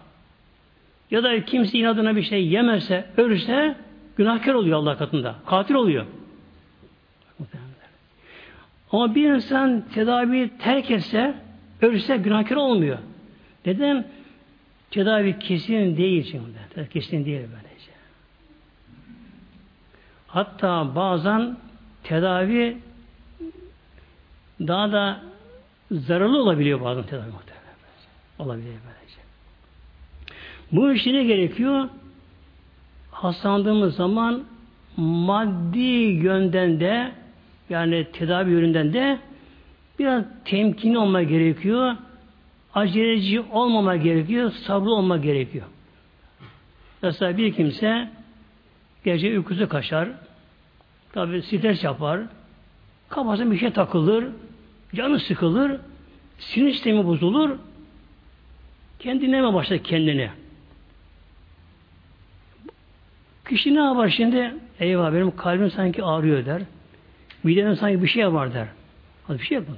ya da kimse inadına bir şey yemezse, ölürse günahkar oluyor Allah katında. Katil oluyor. Ama bir insan tedavi terk etse, ölürse günahkar olmuyor. Neden? Tedavi kesin değil çünkü. Kesin değil böylece. Hatta bazen tedavi daha da zararlı olabiliyor bazen tedavi muhtemelen. Olabiliyor böylece. Bu işe ne gerekiyor? Hastalandığımız zaman maddi yönden de yani tedavi yönünden de biraz temkinli olma gerekiyor. Aceleci olmama gerekiyor. Sabırlı olma gerekiyor. Mesela bir kimse gece uykusu kaçar. Tabi stres yapar. Kafasına bir şey takılır. Canı sıkılır. Sinir sistemi bozulur. Kendine mi başlar kendini? Kişi ne yapar şimdi? Eyvah benim kalbim sanki ağrıyor der. Midemde sanki bir şey var der. Az bir şey yok mu?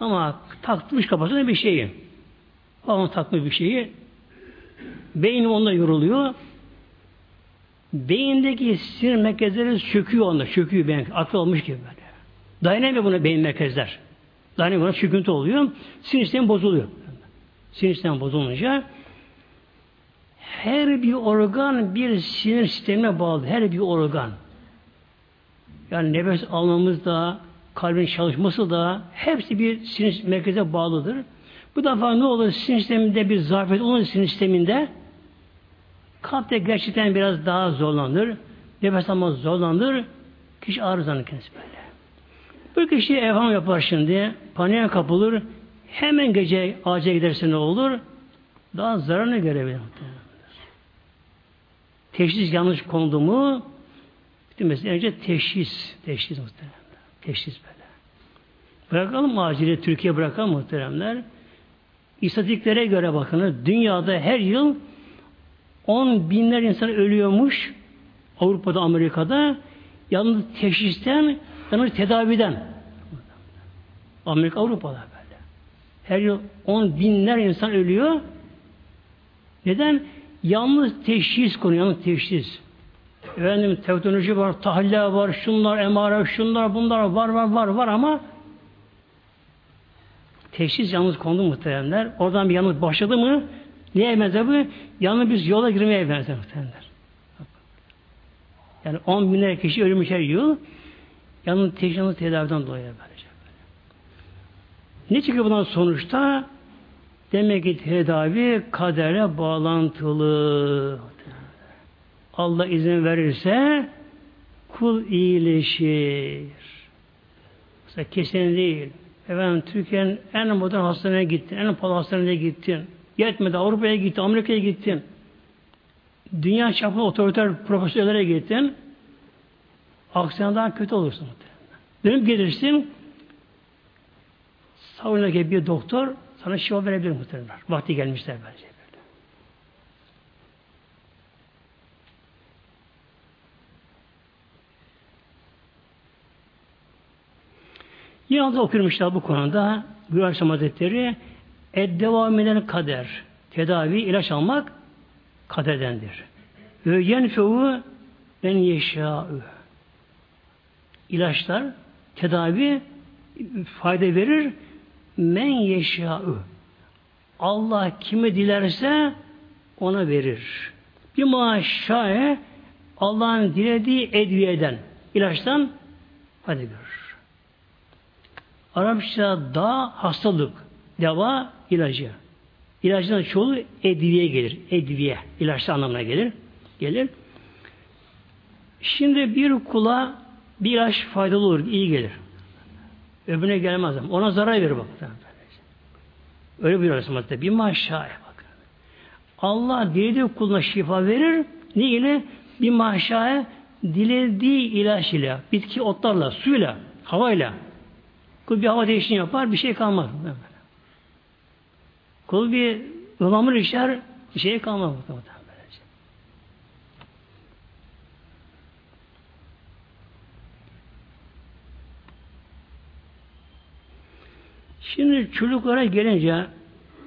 Ama takmış kafasına bir şeyi. Babam takmış bir şeyi. Beynim onda yoruluyor. Beyindeki sinir merkezleri çöküyor onda. Çöküyor beyin. Akıl olmuş gibi böyle. Dayanamıyor buna beyin merkezler. Dayanamıyor buna çöküntü oluyor. Sinir sistemi bozuluyor. Sinir sistemi bozulunca her bir organ bir sinir sistemine bağlı. Her bir organ. Yani nefes almamız da, kalbin çalışması da hepsi bir sinir merkeze bağlıdır. Bu defa ne olur sinir sisteminde bir zafiyet olur sinir sisteminde kalpte gerçekten biraz daha zorlanır. Nefes alma zorlanır. Kişi arızanır kendisi böyle. Bu kişi evham yapar şimdi. Paniğe kapılır. Hemen gece ağaca giderse ne olur? Daha zararını görebilir. Teşhis yanlış kondu mu mesela önce teşhis. Teşhis muhtemelen. Teşhis böyle. Bırakalım acili Türkiye bırakalım muhteremler. İstatistiklere göre bakın dünyada her yıl 10 binler insan ölüyormuş Avrupa'da, Amerika'da yalnız teşhisten, yalnız tedaviden. Amerika, Avrupa'da böyle. Her yıl 10 binler insan ölüyor. Neden? Yalnız teşhis konu, yalnız teşhis. Efendim teknoloji var, tahliller var, şunlar, emare, şunlar, bunlar var, var, var, var ama teşhis yalnız kondu muhteremler. Oradan bir yalnız başladı mı neye benzer bu? Yalnız biz yola girmeye benzer muhteremler. Yani on binler kişi ölmüş her yıl. Yalnız teşhis yalnız tedaviden dolayı böylece. Ne çıkıyor bundan sonuçta? Demek ki tedavi kadere bağlantılı. Allah izin verirse kul iyileşir. Mesela kesin değil. Efendim Türkiye'nin en modern hastaneye gittin, en pahalı hastaneye gittin. Yetmedi Avrupa'ya gittin, Amerika'ya gittin. Dünya çapında otoriter profesörlere gittin. Aksine daha kötü olursun. Dönüp gelirsin savunadaki bir doktor sana şifa verebilir muhtemelen. Vakti gelmişler bence. Yine okurmuşlar bu konuda Aleyhisselam Hazretleri eddevam eden kader. Tedavi, ilaç almak kaderdendir. Ve yenfevu ben yeşâ'ü. İlaçlar, tedavi fayda verir men yeşâ'ü. Allah kime dilerse ona verir. Bir maaşşâe Allah'ın dilediği edviyeden, ilaçtan fayda görür. Arapça da hastalık, deva ilacı. İlacın çoğu edviye gelir. Edviye. ilaçlı anlamına gelir. Gelir. Şimdi bir kula bir ilaç faydalı olur, iyi gelir. Öbürüne gelmez. Ona zarar verir bak. Öyle bir Hazreti Bir maşaya bak. Allah dilediği kuluna şifa verir. Ne ile? Bir maşaya dilediği ilaç ile, bitki otlarla, suyla, havayla. Kul bir hava değişini yapar, bir şey kalmaz. Kul bir ılamır işler, bir şey kalmaz. Şimdi çocuklara gelince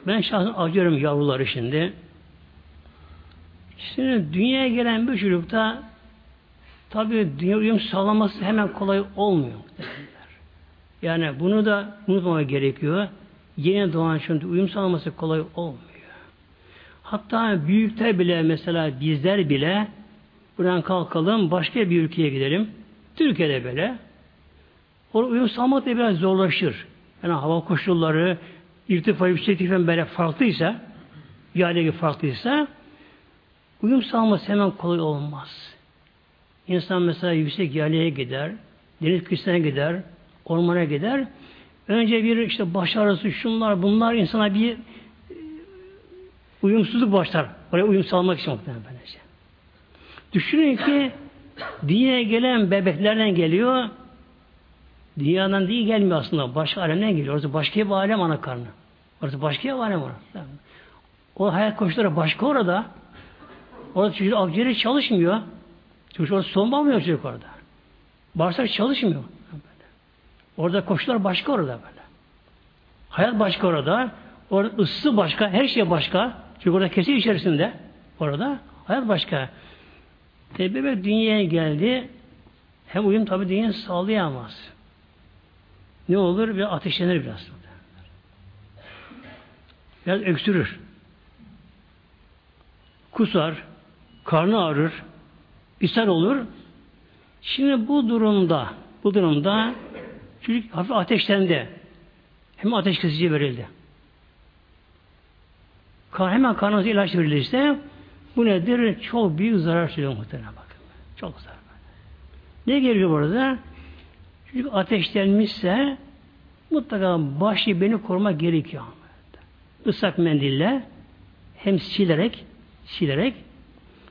ben şahsen acıyorum yavruları şimdi. Şimdi dünyaya gelen bir çocukta tabi dünya uyum sağlaması hemen kolay olmuyor. Yani bunu da unutmamak gerekiyor. Yeni doğan şimdi uyum sağlaması kolay olmuyor. Hatta büyükler bile mesela bizler bile buradan kalkalım başka bir ülkeye gidelim. Türkiye'de böyle. Orada uyum sağlamak da biraz zorlaşır. Yani hava koşulları, irtifa yükseklikten böyle farklıysa, yerle gibi farklıysa, uyum sağlaması hemen kolay olmaz. İnsan mesela yüksek yerliğe gider, deniz kıyısına gider, ormana gider. Önce bir işte baş ağrısı, şunlar, bunlar insana bir e, uyumsuzluk başlar. Oraya uyum sağlamak için muhtemelen böylece. Düşünün ki dünyaya gelen bebeklerden geliyor, Dünyadan değil gelmiyor aslında. Başka alemden geliyor. Orası başka bir alem ana karnı. Orası başka bir alem orası. O hayat koşulları başka orada. Orada çocuk akciğeri çalışmıyor. Çocuk orada son almıyor çocuk orada. Bağırsak çalışmıyor. Orada koşullar başka orada böyle. Hayat başka orada. Orada ısı başka, her şey başka. Çünkü orada kesin içerisinde. Orada hayat başka. Tabi dünyaya geldi. Hem uyum tabi dünyayı sağlayamaz ne olur? Bir ateşlenir biraz. Biraz öksürür. Kusar, karnı ağrır, ishal olur. Şimdi bu durumda, bu durumda çocuk hafif ateşlendi. Hem ateş kesici verildi. Hemen karnınıza ilaç verilirse bu nedir? Çok büyük zarar söylüyor muhtemelen bakın. Çok zarar. Ne geliyor burada? Çünkü ateşlenmişse mutlaka başı beni koruma gerekiyor. Islak mendille hem silerek silerek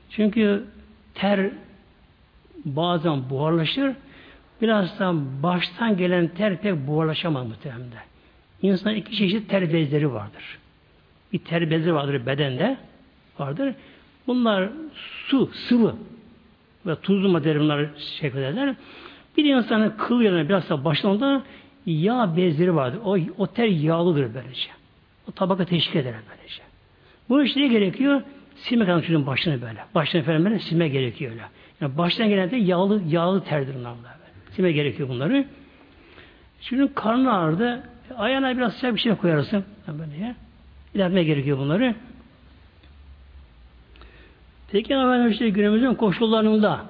çünkü ter bazen buharlaşır birazdan baştan gelen ter pek buharlaşamaz muhtemelen. İnsan iki çeşit ter bezleri vardır. Bir ter bezi vardır bedende vardır. Bunlar su, sıvı ve tuzlu madde bunlar şekillerler. Bir insanın kıl yerine biraz da başlandı yağ bezleri vardır. O, o ter yağlıdır böylece. O tabaka teşkil eder böylece. Bu işte ne gerekiyor? Silmek lazım başını böyle. Başını falan böyle silme gerekiyor öyle. Yani baştan gelen de yağlı, yağlı terdir böyle. Silme gerekiyor bunları. Çocuğun karnı ağrıdı. Ayağına biraz sıcak bir şey koyarsın. İlerletmeye gerekiyor bunları. Peki efendim işte günümüzün koşullarında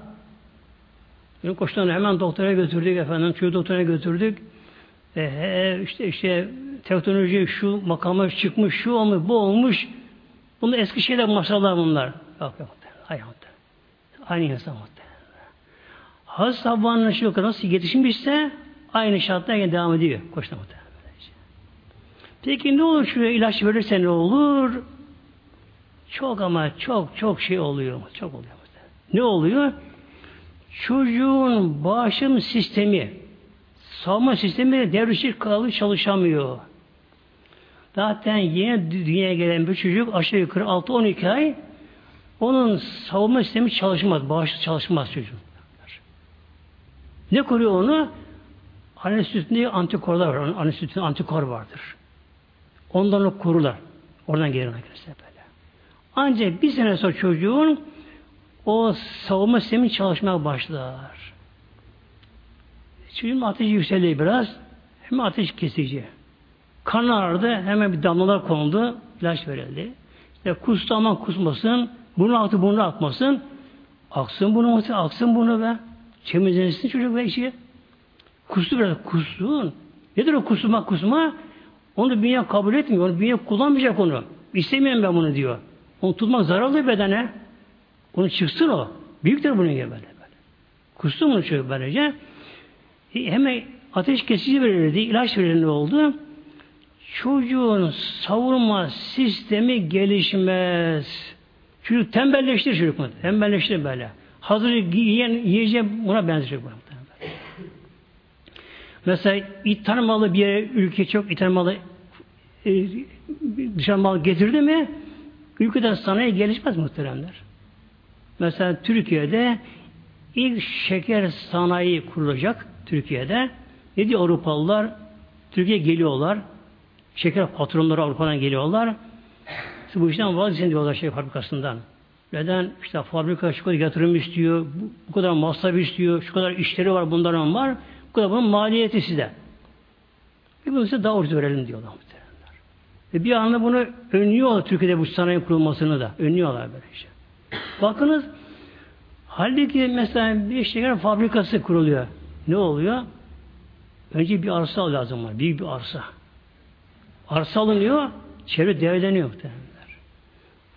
Günün koşullarını hemen doktora götürdük efendim. Çocuğu doktora götürdük. E, işte işte teknoloji şu makama çıkmış, şu olmuş, bu olmuş. Bunlar eski şeyler, masallar bunlar. Yok yok. Aynı insan muhtemelen. Hazreti Havva'nın şu kadar nasıl yetişmişse aynı şartlar devam ediyor. Muhtemelen. Peki ne olur şuraya ilaç verirse ne olur? Çok ama çok çok şey oluyor. Çok oluyor. Ne oluyor? Çocuğun bağışım sistemi savunma sistemi devrişik kalı çalışamıyor. Zaten yeni dünyaya gelen bir çocuk aşağı yukarı 6-12 ay onun savunma sistemi çalışmaz. Bağışıklık çalışmaz çocuğun. Ne koruyor onu? Anne sütünde antikorlar var. Anne sütünde antikor vardır. Ondan onu korurlar. Oradan gelir arkadaşlar böyle. Ancak bir sene sonra çocuğun o savunma sistemi çalışmaya başlar. Çocuğun ateşi yükseldi biraz. Hem ateş kesici. Kan ağrıdı. Hemen bir damlalar konuldu. ilaç verildi. İşte kustu aman kusmasın. Burnu aktı burnu akmasın. Aksın bunu aksın bunu be. Çemizlensin çocuk ve işi. Kustu biraz. Kustu. Nedir o kusma kusma? Onu bünye kabul etmiyor. Onu bünye kullanmayacak onu. İstemiyorum ben bunu diyor. Onu tutmak zararlı bedene. Onu çıksın o. Büyüktür bunun gibi böyle. böyle. Kustu mu çocuk böylece? E, hemen ateş kesici verildi, ilaç verildi oldu. Çocuğun savunma sistemi gelişmez. Çocuk tembelleştir çocuk mu? Tembelleştir böyle. Hazır yiyen, yiyeceğim buna benziyor. Mesela ithal bir yere, ülke çok ithal malı e, dışarı mal getirdi mi ülkeden sanayi gelişmez muhteremler. Mesela Türkiye'de ilk şeker sanayi kurulacak Türkiye'de. Ne diyor Avrupalılar? Türkiye geliyorlar. Şeker patronları Avrupa'dan geliyorlar. Bu işten vazgeçin diyorlar şeker fabrikasından. Neden? İşte fabrika şu kadar yatırım istiyor, bu kadar masraf istiyor, şu kadar işleri var, bunların var. Bu kadar bunun maliyeti size. Bir bunu size daha ucuz verelim diyorlar. Ve bir anda bunu önlüyorlar Türkiye'de bu sanayi kurulmasını da. Önlüyorlar böyle şey. Bakınız halbuki mesela bir şeker fabrikası kuruluyor. Ne oluyor? Önce bir arsa lazım var. Büyük bir arsa. Arsa alınıyor, çevre devreleniyor muhtemelenler.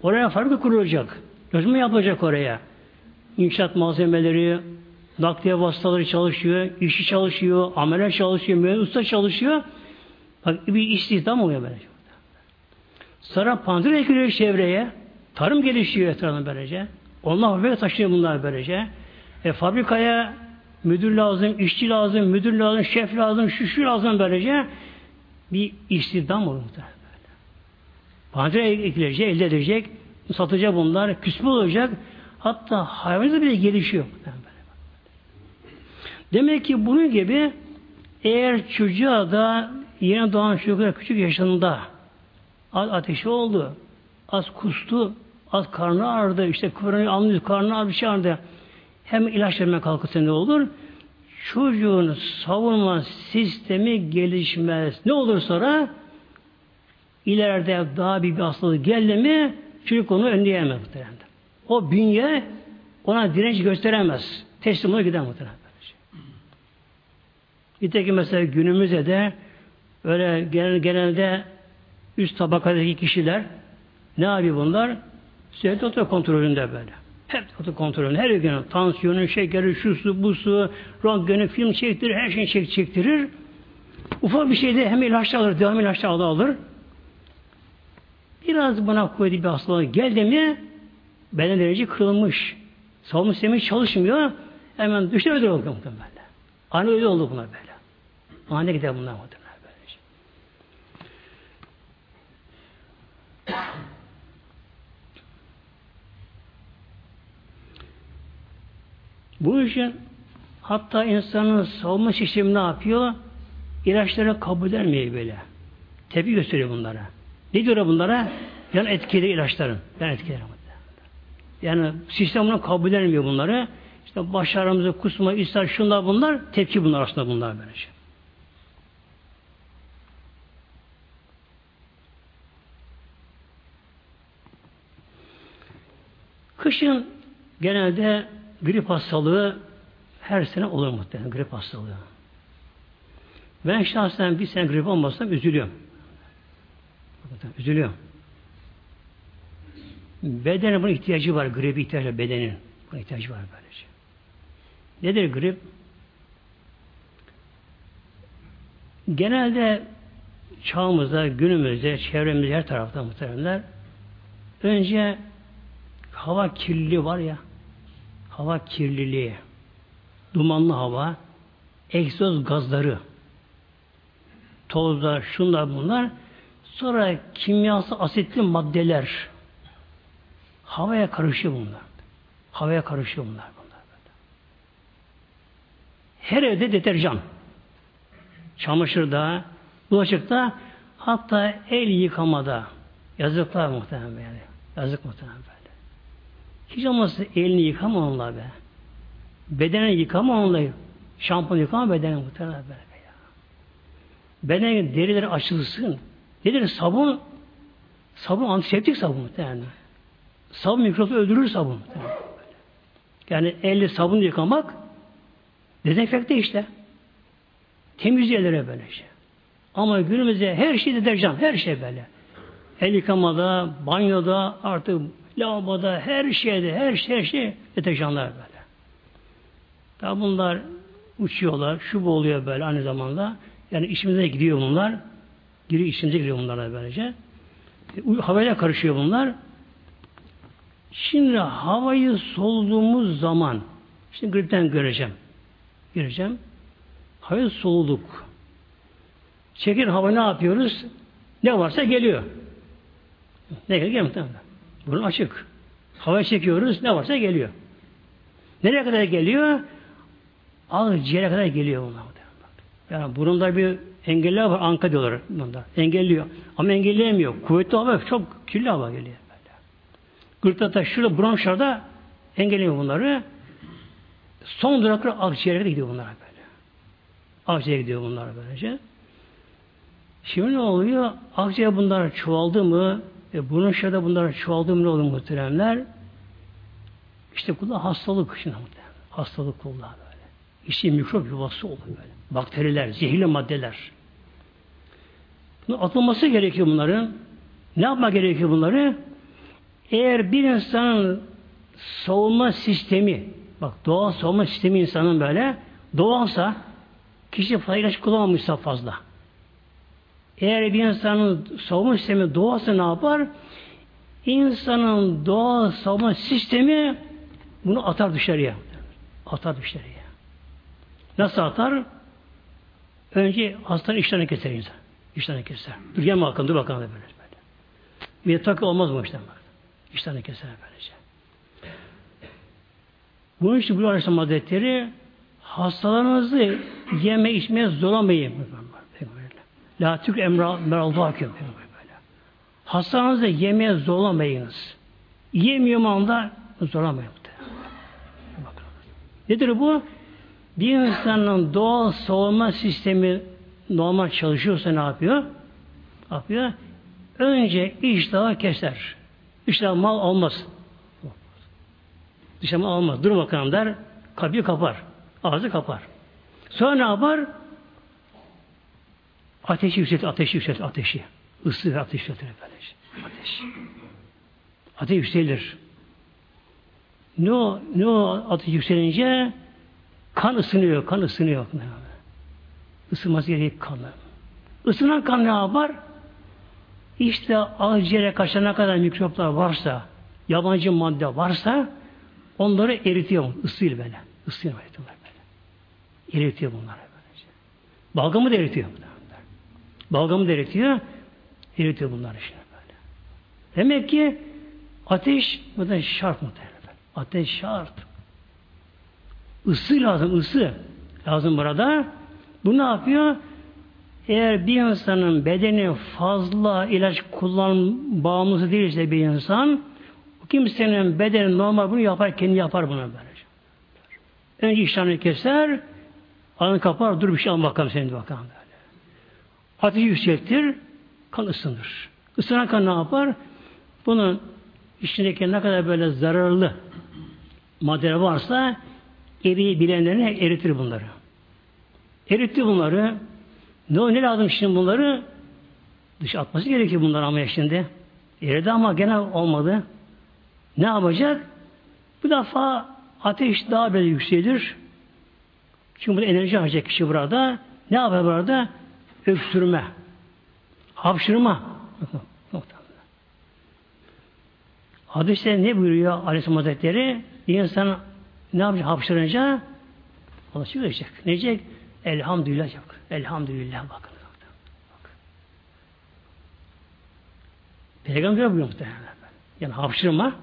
Oraya fabrika kurulacak. Gözme yapılacak oraya. İnşaat malzemeleri, nakliye vasıtaları çalışıyor, işi çalışıyor, amele çalışıyor, mühendisler çalışıyor. Bak bir istihdam oluyor böyle. Sonra pandır ekiliyor çevreye. Tarım gelişiyor etrafında böylece. Onlar fabrika taşıyor bunlar böylece. E, fabrikaya müdür lazım, işçi lazım, müdür lazım, şef lazım, şu şu lazım böylece. Bir istihdam olur muhtemelen. Pancar ekilecek, elde edecek, satacak bunlar, küsme olacak. Hatta hayvanı bile gelişiyor. Demek ki bunun gibi eğer çocuğa da yeni doğan çocuklar küçük yaşında az ateşi oldu, az kustu, az karnı ağrıdı, işte kıvranıyor, anlıyor, karnı ağrıdı, bir şey ağrıdı. Hem ilaç vermeye kalkırsa ne olur? Çocuğun savunma sistemi gelişmez. Ne olur sonra? ileride daha bir, bir hastalık geldi mi çocuk onu önleyemez muhtemelen. O bünye ona direnç gösteremez. Teslim olur gider muhtemelen. Nitekim mesela günümüzde de öyle genel, genelde üst tabakadaki kişiler ne yapıyor bunlar? Sürekli oto kontrolünde böyle. Hep oto kontrolünde. Her gün tansiyonu, şekeri, şu su, bu su, röntgeni, film çektirir, her şeyi çek, çektirir. Ufak bir şeyde hem ilaçlar alır, devam ilaçlar alır, alır. Biraz buna koyduğu bir hastalık geldi mi beden derece kırılmış. Savunma sistemi çalışmıyor. Hemen düştü öyle oldu muhtemelen. Ani öyle oldu bunlar böyle. Ani gider bunlar muhtemelen. Bu için hatta insanın savunma sistemi ne yapıyor? İlaçları kabul etmiyor böyle. Tepki gösteriyor bunlara. Ne diyor bunlara? Yan etkili ilaçların. Yan etkileri. Yani sistem bunu kabul etmiyor bunları. İşte başarımızı kusma, ishal, şunlar bunlar, tepki bunlar aslında bunlar böylece. Kışın genelde grip hastalığı her sene olur muhtemelen grip hastalığı. Ben şahsen bir sene grip olmasam üzülüyorum. Üzülüyorum. Bedenin buna ihtiyacı var. Grip ihtiyacı var bedenin. Buna ihtiyacı var böylece. Nedir grip? Genelde çağımızda, günümüzde, çevremizde her tarafta muhteremler önce hava kirliliği var ya hava kirliliği, dumanlı hava, egzoz gazları, tozlar, şunlar bunlar, sonra kimyasal asitli maddeler havaya karışıyor bunlar. Havaya karışıyor bunlar. bunlar Her evde deterjan. Çamaşırda, bulaşıkta, hatta el yıkamada. Yazıklar muhtemelen yani. Yazık muhtemelen böyle. Hiç olmazsa elini yıkama onunla be. Bedeni yıkama onunla. Şampuan yıkama bedeni muhtemelen böyle. Beden derileri açılsın. Nedir? Sabun sabun antiseptik sabun muhtemelen. Sabun mikrobu öldürür sabun. Yani elle sabun yıkamak dezenfekte işte. Temiz yerlere böyle şey. Ama günümüzde her şey deterjan, her şey böyle. El yıkamada, banyoda, artık lavaboda, her şeyde, her şey, her şey deterjanlar böyle. Tabi bunlar uçuyorlar, şu oluyor böyle aynı zamanda. Yani işimize gidiyor bunlar. Giriyor, işimize giriyor bunlar böylece. E, havayla karışıyor bunlar. Şimdi havayı soluduğumuz zaman, şimdi gripten göreceğim. Göreceğim. Havayı soluduk. Çekin hava ne yapıyoruz? Ne varsa geliyor. Ne geliyor? Geliyor Burun açık. Havayı çekiyoruz. Ne varsa geliyor. Nereye kadar geliyor? Ağzıya kadar geliyor bunlar. Yani burunda bir engeller var. Anka diyorlar bunda. Engelliyor. Ama engelleyemiyor. Kuvvetli hava çok kirli hava geliyor. Böyle. Gırtlakta şurada bronşlarda engelliyor bunları. Son duraklar akciğere gidiyor bunlar böyle. Akciğere gidiyor bunlar böylece. Şimdi ne oluyor? Akciğer bunlar çoğaldı mı e, şurada bunlar çoğaldı mı ne oluyor muhteremler? İşte kulda hastalık şimdi muhterem. Hastalık böyle. İşte mikrop yuvası oluyor böyle. Bakteriler, zehirli maddeler. Bunun atılması gerekiyor bunların. Ne yapma gerekiyor bunları? Eğer bir insanın savunma sistemi, bak doğal savunma sistemi insanın böyle doğalsa, kişi fazla ilaç fazla. Eğer bir insanın savunma sistemi doğalsa ne yapar? İnsanın doğal savunma sistemi bunu atar dışarıya. Atar dışarıya. Nasıl atar? Önce hastanın işlerini keser insan. İşlerini keser. Dur gelme bakalım, dur bakalım böyle. böyle. Bir takı olmaz mı işten bak. İşlerini keser böylece. Bunun için bu Aleyhisselam Hazretleri hastalarınızı yeme içmeye zorlamayın. La tük emra meraldâküm. Hastanızda yemeye zorlamayınız. Yemiyorum anda zorlamayın. Nedir bu? Bir insanın doğal savunma sistemi normal çalışıyorsa ne yapıyor? Ne yapıyor? Önce iştahı keser. İştah mal almaz. Dışarı mal almaz. Dur bakalım der. Kapıyı kapar. Ağzı kapar. Sonra ne yapar? Ateşi yükseltir, ateşi yükseltir, ateşi. Isı ve ateş yükseltir kardeş. Ateş. Ateş yükselir. Ne o, ne o ateş yükselince kan ısınıyor, kan ısınıyor. Isınması gerekiyor kanı. Isınan kan ne yapar? İşte akciğere kaçana kadar mikroplar varsa, yabancı madde varsa onları eritiyor. Isıyla böyle. Isıyla böyle. Eritiyor bunları. Balgamı da eritiyor. Balgamı da eritiyor. Eritiyor bunlar işte. Demek ki ateş bu da şart muhtemelen. Ateş şart. Isı lazım, ısı lazım burada. Bu ne yapıyor? Eğer bir insanın bedeni fazla ilaç kullan bağımlısı değilse bir insan, o kimsenin bedeni normal bunu yapar, kendi yapar bunu böylece. Önce işlerini keser, alın kapar, dur bir şey al bakalım senin bakalım böyle. Ateşi yükseltir, kan ısınır. Isınan kan ne yapar? Bunun içindeki ne kadar böyle zararlı madde varsa eriyi bilenlerine eritir bunları. Eritti bunları. Ne, ne lazım şimdi bunları? Dış atması gerekiyor bunlar ama şimdi. Eridi ama gene olmadı. Ne yapacak? Bu defa ateş daha böyle yükselir. Çünkü burada enerji harcayacak kişi burada. Ne yapar burada? Öksürme. Hapşırma. Hadiste ne buyuruyor Aleyhisselam Hazretleri? İnsan ne yapacak hapşırınca? Allah söyleyecek. Ne diyecek? Elhamdülillah yapacak. Elhamdülillah bakın. Bak. Peygamber buyuruyor muhtemelen. Yani hapşırma.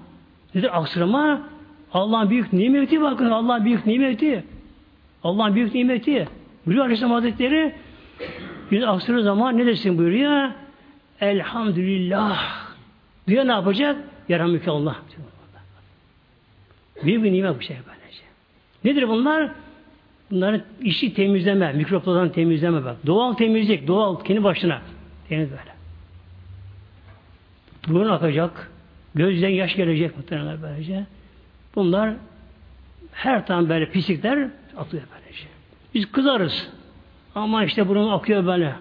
Nedir aksırma? Allah'ın büyük nimeti bakın. Allah'ın büyük nimeti. Allah'ın büyük nimeti. Buyuruyor Aleyhisselam Hazretleri Yüz aksırı zaman ne desin buyuruyor? Elhamdülillah. Diyor ne yapacak? Yaramük Allah. Büyük bir nimet bu şey böylece. Nedir bunlar? Bunların işi temizleme, mikroplardan temizleme bak. Doğal temizlik, doğal kendi başına. Temiz böyle. Burun akacak, gözden yaş gelecek muhtemelen böylece. Bunlar her tam böyle pislikler atıyor böylece. Biz kızarız. Ama işte burun akıyor böyle.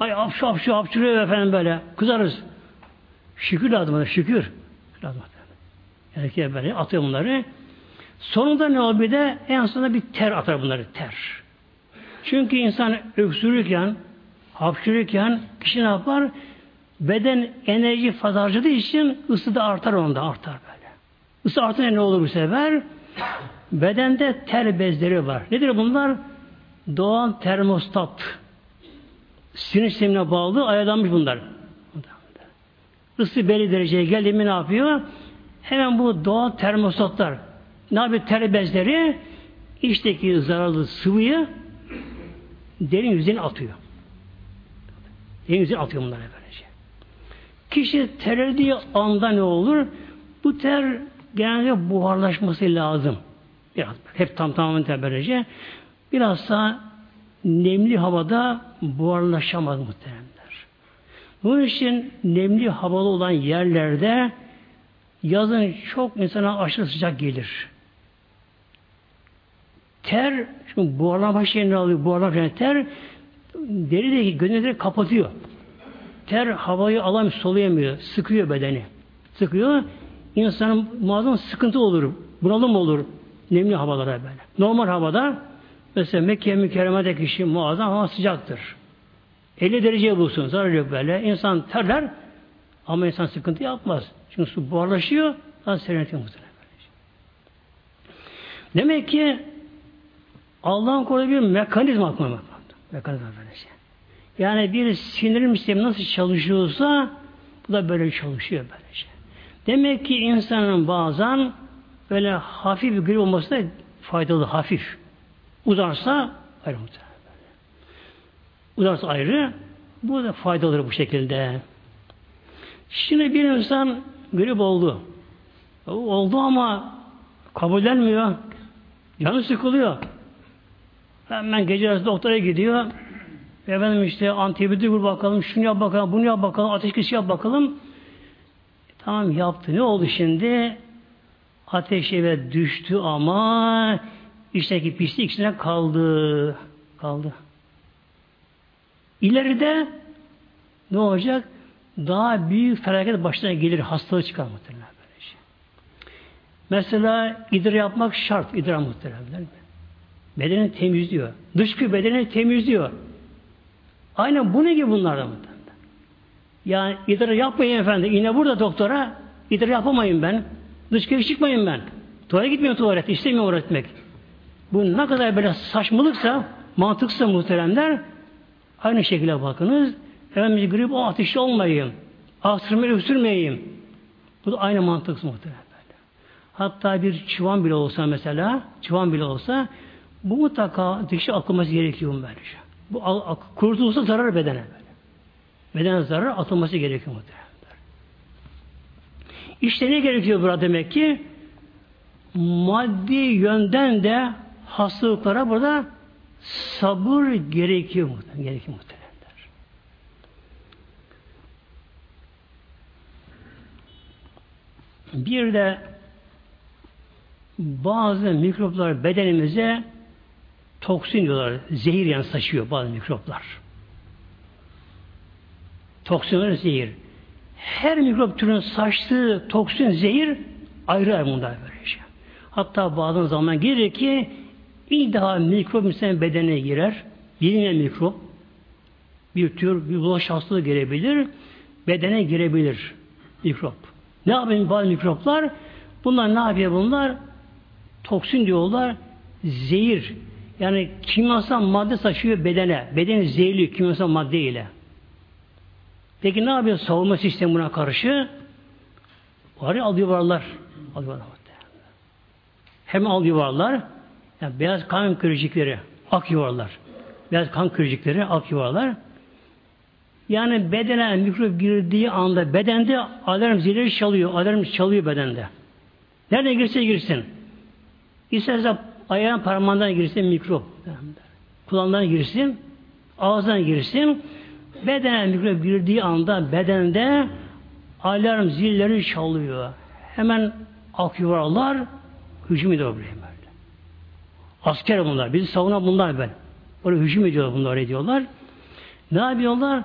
Ay hapşu hapşu hapşuruyor efendim böyle. Kızarız. Şükür lazım şükür. Lazım. Erkeğe böyle atıyor bunları. Sonunda ne olur bir de en sonunda bir ter atar bunları ter. Çünkü insan öksürürken, hapşırırken kişi ne yapar? Beden enerji fazla harcadığı için ısı da artar onda artar böyle. Isı artınca ne olur bu sefer? Bedende ter bezleri var. Nedir bunlar? Doğan termostat. Sinir sistemine bağlı ayarlanmış bunlar. Isı belli dereceye geldi mi ne yapıyor? Hemen bu doğal termostatlar ne yapıyor? Ter bezleri içteki zararlı sıvıyı derin yüzeyine atıyor. Derin yüzeyine atıyor bunları böylece. Kişi terlediği anda ne olur? Bu ter genelde buharlaşması lazım. Biraz hep tam tamamen ter böylece. Biraz da nemli havada buharlaşamaz muhteremler. Bunun için nemli havalı olan yerlerde yazın çok insana aşırı sıcak gelir. Ter, çünkü buharlama şeyini alıyor, buharlama şeyini ter, derideki gönülleri kapatıyor. Ter havayı alamıyor, soluyamıyor, sıkıyor bedeni. Sıkıyor, insanın muazzam sıkıntı olur, bunalım olur nemli havalara böyle. Normal havada mesela Mekke mükerremede kişi muazzam hava sıcaktır. 50 dereceye bulsun, zarar yok böyle. İnsan terler ama insan sıkıntı yapmaz. Çünkü su buharlaşıyor, daha serinletiyor muhtemelen. Demek ki Allah'ın koyduğu bir mekanizma aklıma Mekanizma böyle şey. Yani bir sinirim sistemi nasıl çalışıyorsa bu da böyle çalışıyor böyle şey. Demek ki insanın bazen böyle hafif bir grip olması da faydalı, hafif. Uzarsa ayrı muhtemelen. Uzarsa ayrı. Bu da faydalıdır bu şekilde. Şimdi bir insan grip oldu. Oldu ama kabullenmiyor. Canı sıkılıyor. Hemen gece arası doktora gidiyor. Efendim işte antibiyotik vur bakalım, şunu yap bakalım, bunu yap bakalım, ateşkes yap bakalım. Tamam yaptı. Ne oldu şimdi? Ateş eve düştü ama içteki pislik içine kaldı. Kaldı. İleride ne olacak? Daha büyük felaket başına gelir. Hastalığı çıkar muhtemelen şey. Mesela idrar yapmak şart. idrar muhtemelen. Bedeni temizliyor. Dışkı bedeni temizliyor. Aynen bu ne gibi bunlar da muhtemelen. Yani idrar yapmayın efendim. Yine burada doktora idrar yapamayın ben. Dışkıya çıkmayın ben. Tuvalete gitmiyorum tuvalet. İstemiyorum öğretmek. Bu ne kadar böyle saçmalıksa, mantıksa muhteremler aynı şekilde bakınız. Efendimiz grip o ateşli olmayayım. Astırmayı öksürmeyeyim. Bu da aynı mantık muhtemelen. Hatta bir çıvan bile olsa mesela, çıvan bile olsa bu mutlaka dışı akılması gerekiyor böylece. Bu kurtulursa zarar bedene. Bedene zarar atılması gerekiyor muhtemelen. İşte ne gerekiyor burada demek ki? Maddi yönden de hastalıklara burada sabır gerekiyor muhtemelen. Gerekiyor muhtemelen. Bir de bazı mikroplar bedenimize toksin diyorlar. Zehir yani saçıyor bazı mikroplar. Toksinler zehir. Her mikrop türünün saçtığı toksin, zehir ayrı ayrı bunlar böyle şey. Hatta bazı zaman gelir ki ilk daha mikrop insanın bedenine girer. Bilinen mikrop bir tür bir bulaş hastalığı girebilir. Bedene girebilir mikrop. Ne yapıyor bazı mikroplar? Bunlar ne yapıyor bunlar? Toksin diyorlar. Zehir. Yani kimyasal madde saçıyor bedene. Bedeni zehirli kimyasal madde ile. Peki ne yapıyor savunma sistemi buna karşı? Var ya al yuvarlar. Al yuvarlar. Hem al yuvarlar, yani beyaz kan kırıcıkları, ak yuvarlar. Beyaz kan kırıcıkları, ak yuvarlar. Yani bedene mikrop girdiği anda bedende alarm zilleri çalıyor. Alarm çalıyor bedende. Nerede girse girsin. İsterse ayağın parmağından girsin mikrop. Kulağından girsin. Ağzından girsin. Bedene mikrop girdiği anda bedende alarm zilleri çalıyor. Hemen ak hücum ediyor böyle. Asker bunlar. Bizi savunan bunlar ben. Oraya hücum ediyorlar bunlar ediyorlar. Ne yapıyorlar?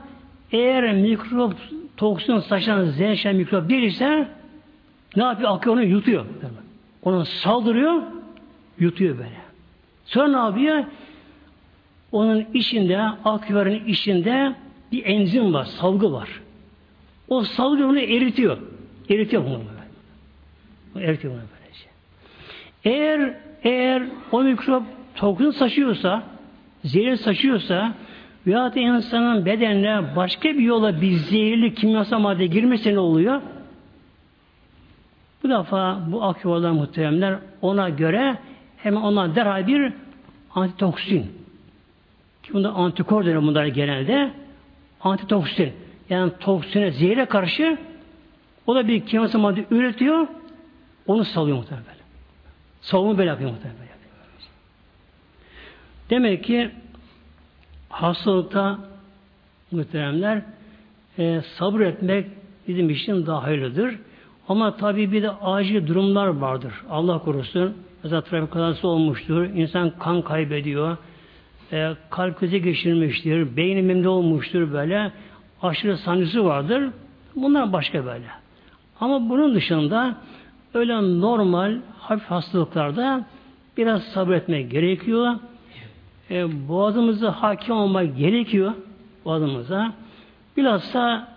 Eğer mikrop toksin saçan zehirlen mikrop değilse ne yapıyor? Akıyor onu yutuyor. Onu saldırıyor, yutuyor böyle. Sonra ne yapıyor? Onun içinde, akciğerin içinde bir enzim var, salgı var. O salgı bunu eritiyor. Eritiyor bunu böyle. Eritiyor bunu böylece. Eğer eğer o mikrop toksin saçıyorsa, zehir saçıyorsa veya da insanın bedenine başka bir yola bir zehirli kimyasal madde girmesi ne oluyor? Bu defa bu aküvalar muhteremler ona göre hemen ona derhal bir antitoksin ki bunda antikor denir bunlar genelde antitoksin yani toksine zehire karşı o da bir kimyasal madde üretiyor onu salıyor muhtemelen böyle. Savunma böyle yapıyor muhtemelen. Demek ki hastalıkta muhteremler e, sabır etmek bizim için daha hayırlıdır. Ama tabii bir de acil durumlar vardır. Allah korusun. Mesela trafik kazası olmuştur. İnsan kan kaybediyor. E, kalp krizi geçirmiştir. Memnun olmuştur böyle. Aşırı sancısı vardır. Bunlar başka böyle. Ama bunun dışında öyle normal hafif hastalıklarda biraz sabretmek gerekiyor. E, boğazımıza hakim olmak gerekiyor. Boğazımıza. Bilhassa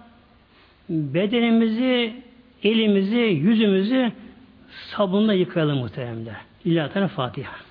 bedenimizi elimizi, yüzümüzü sabunla yıkayalım muhteremler. İlahi Fatiha.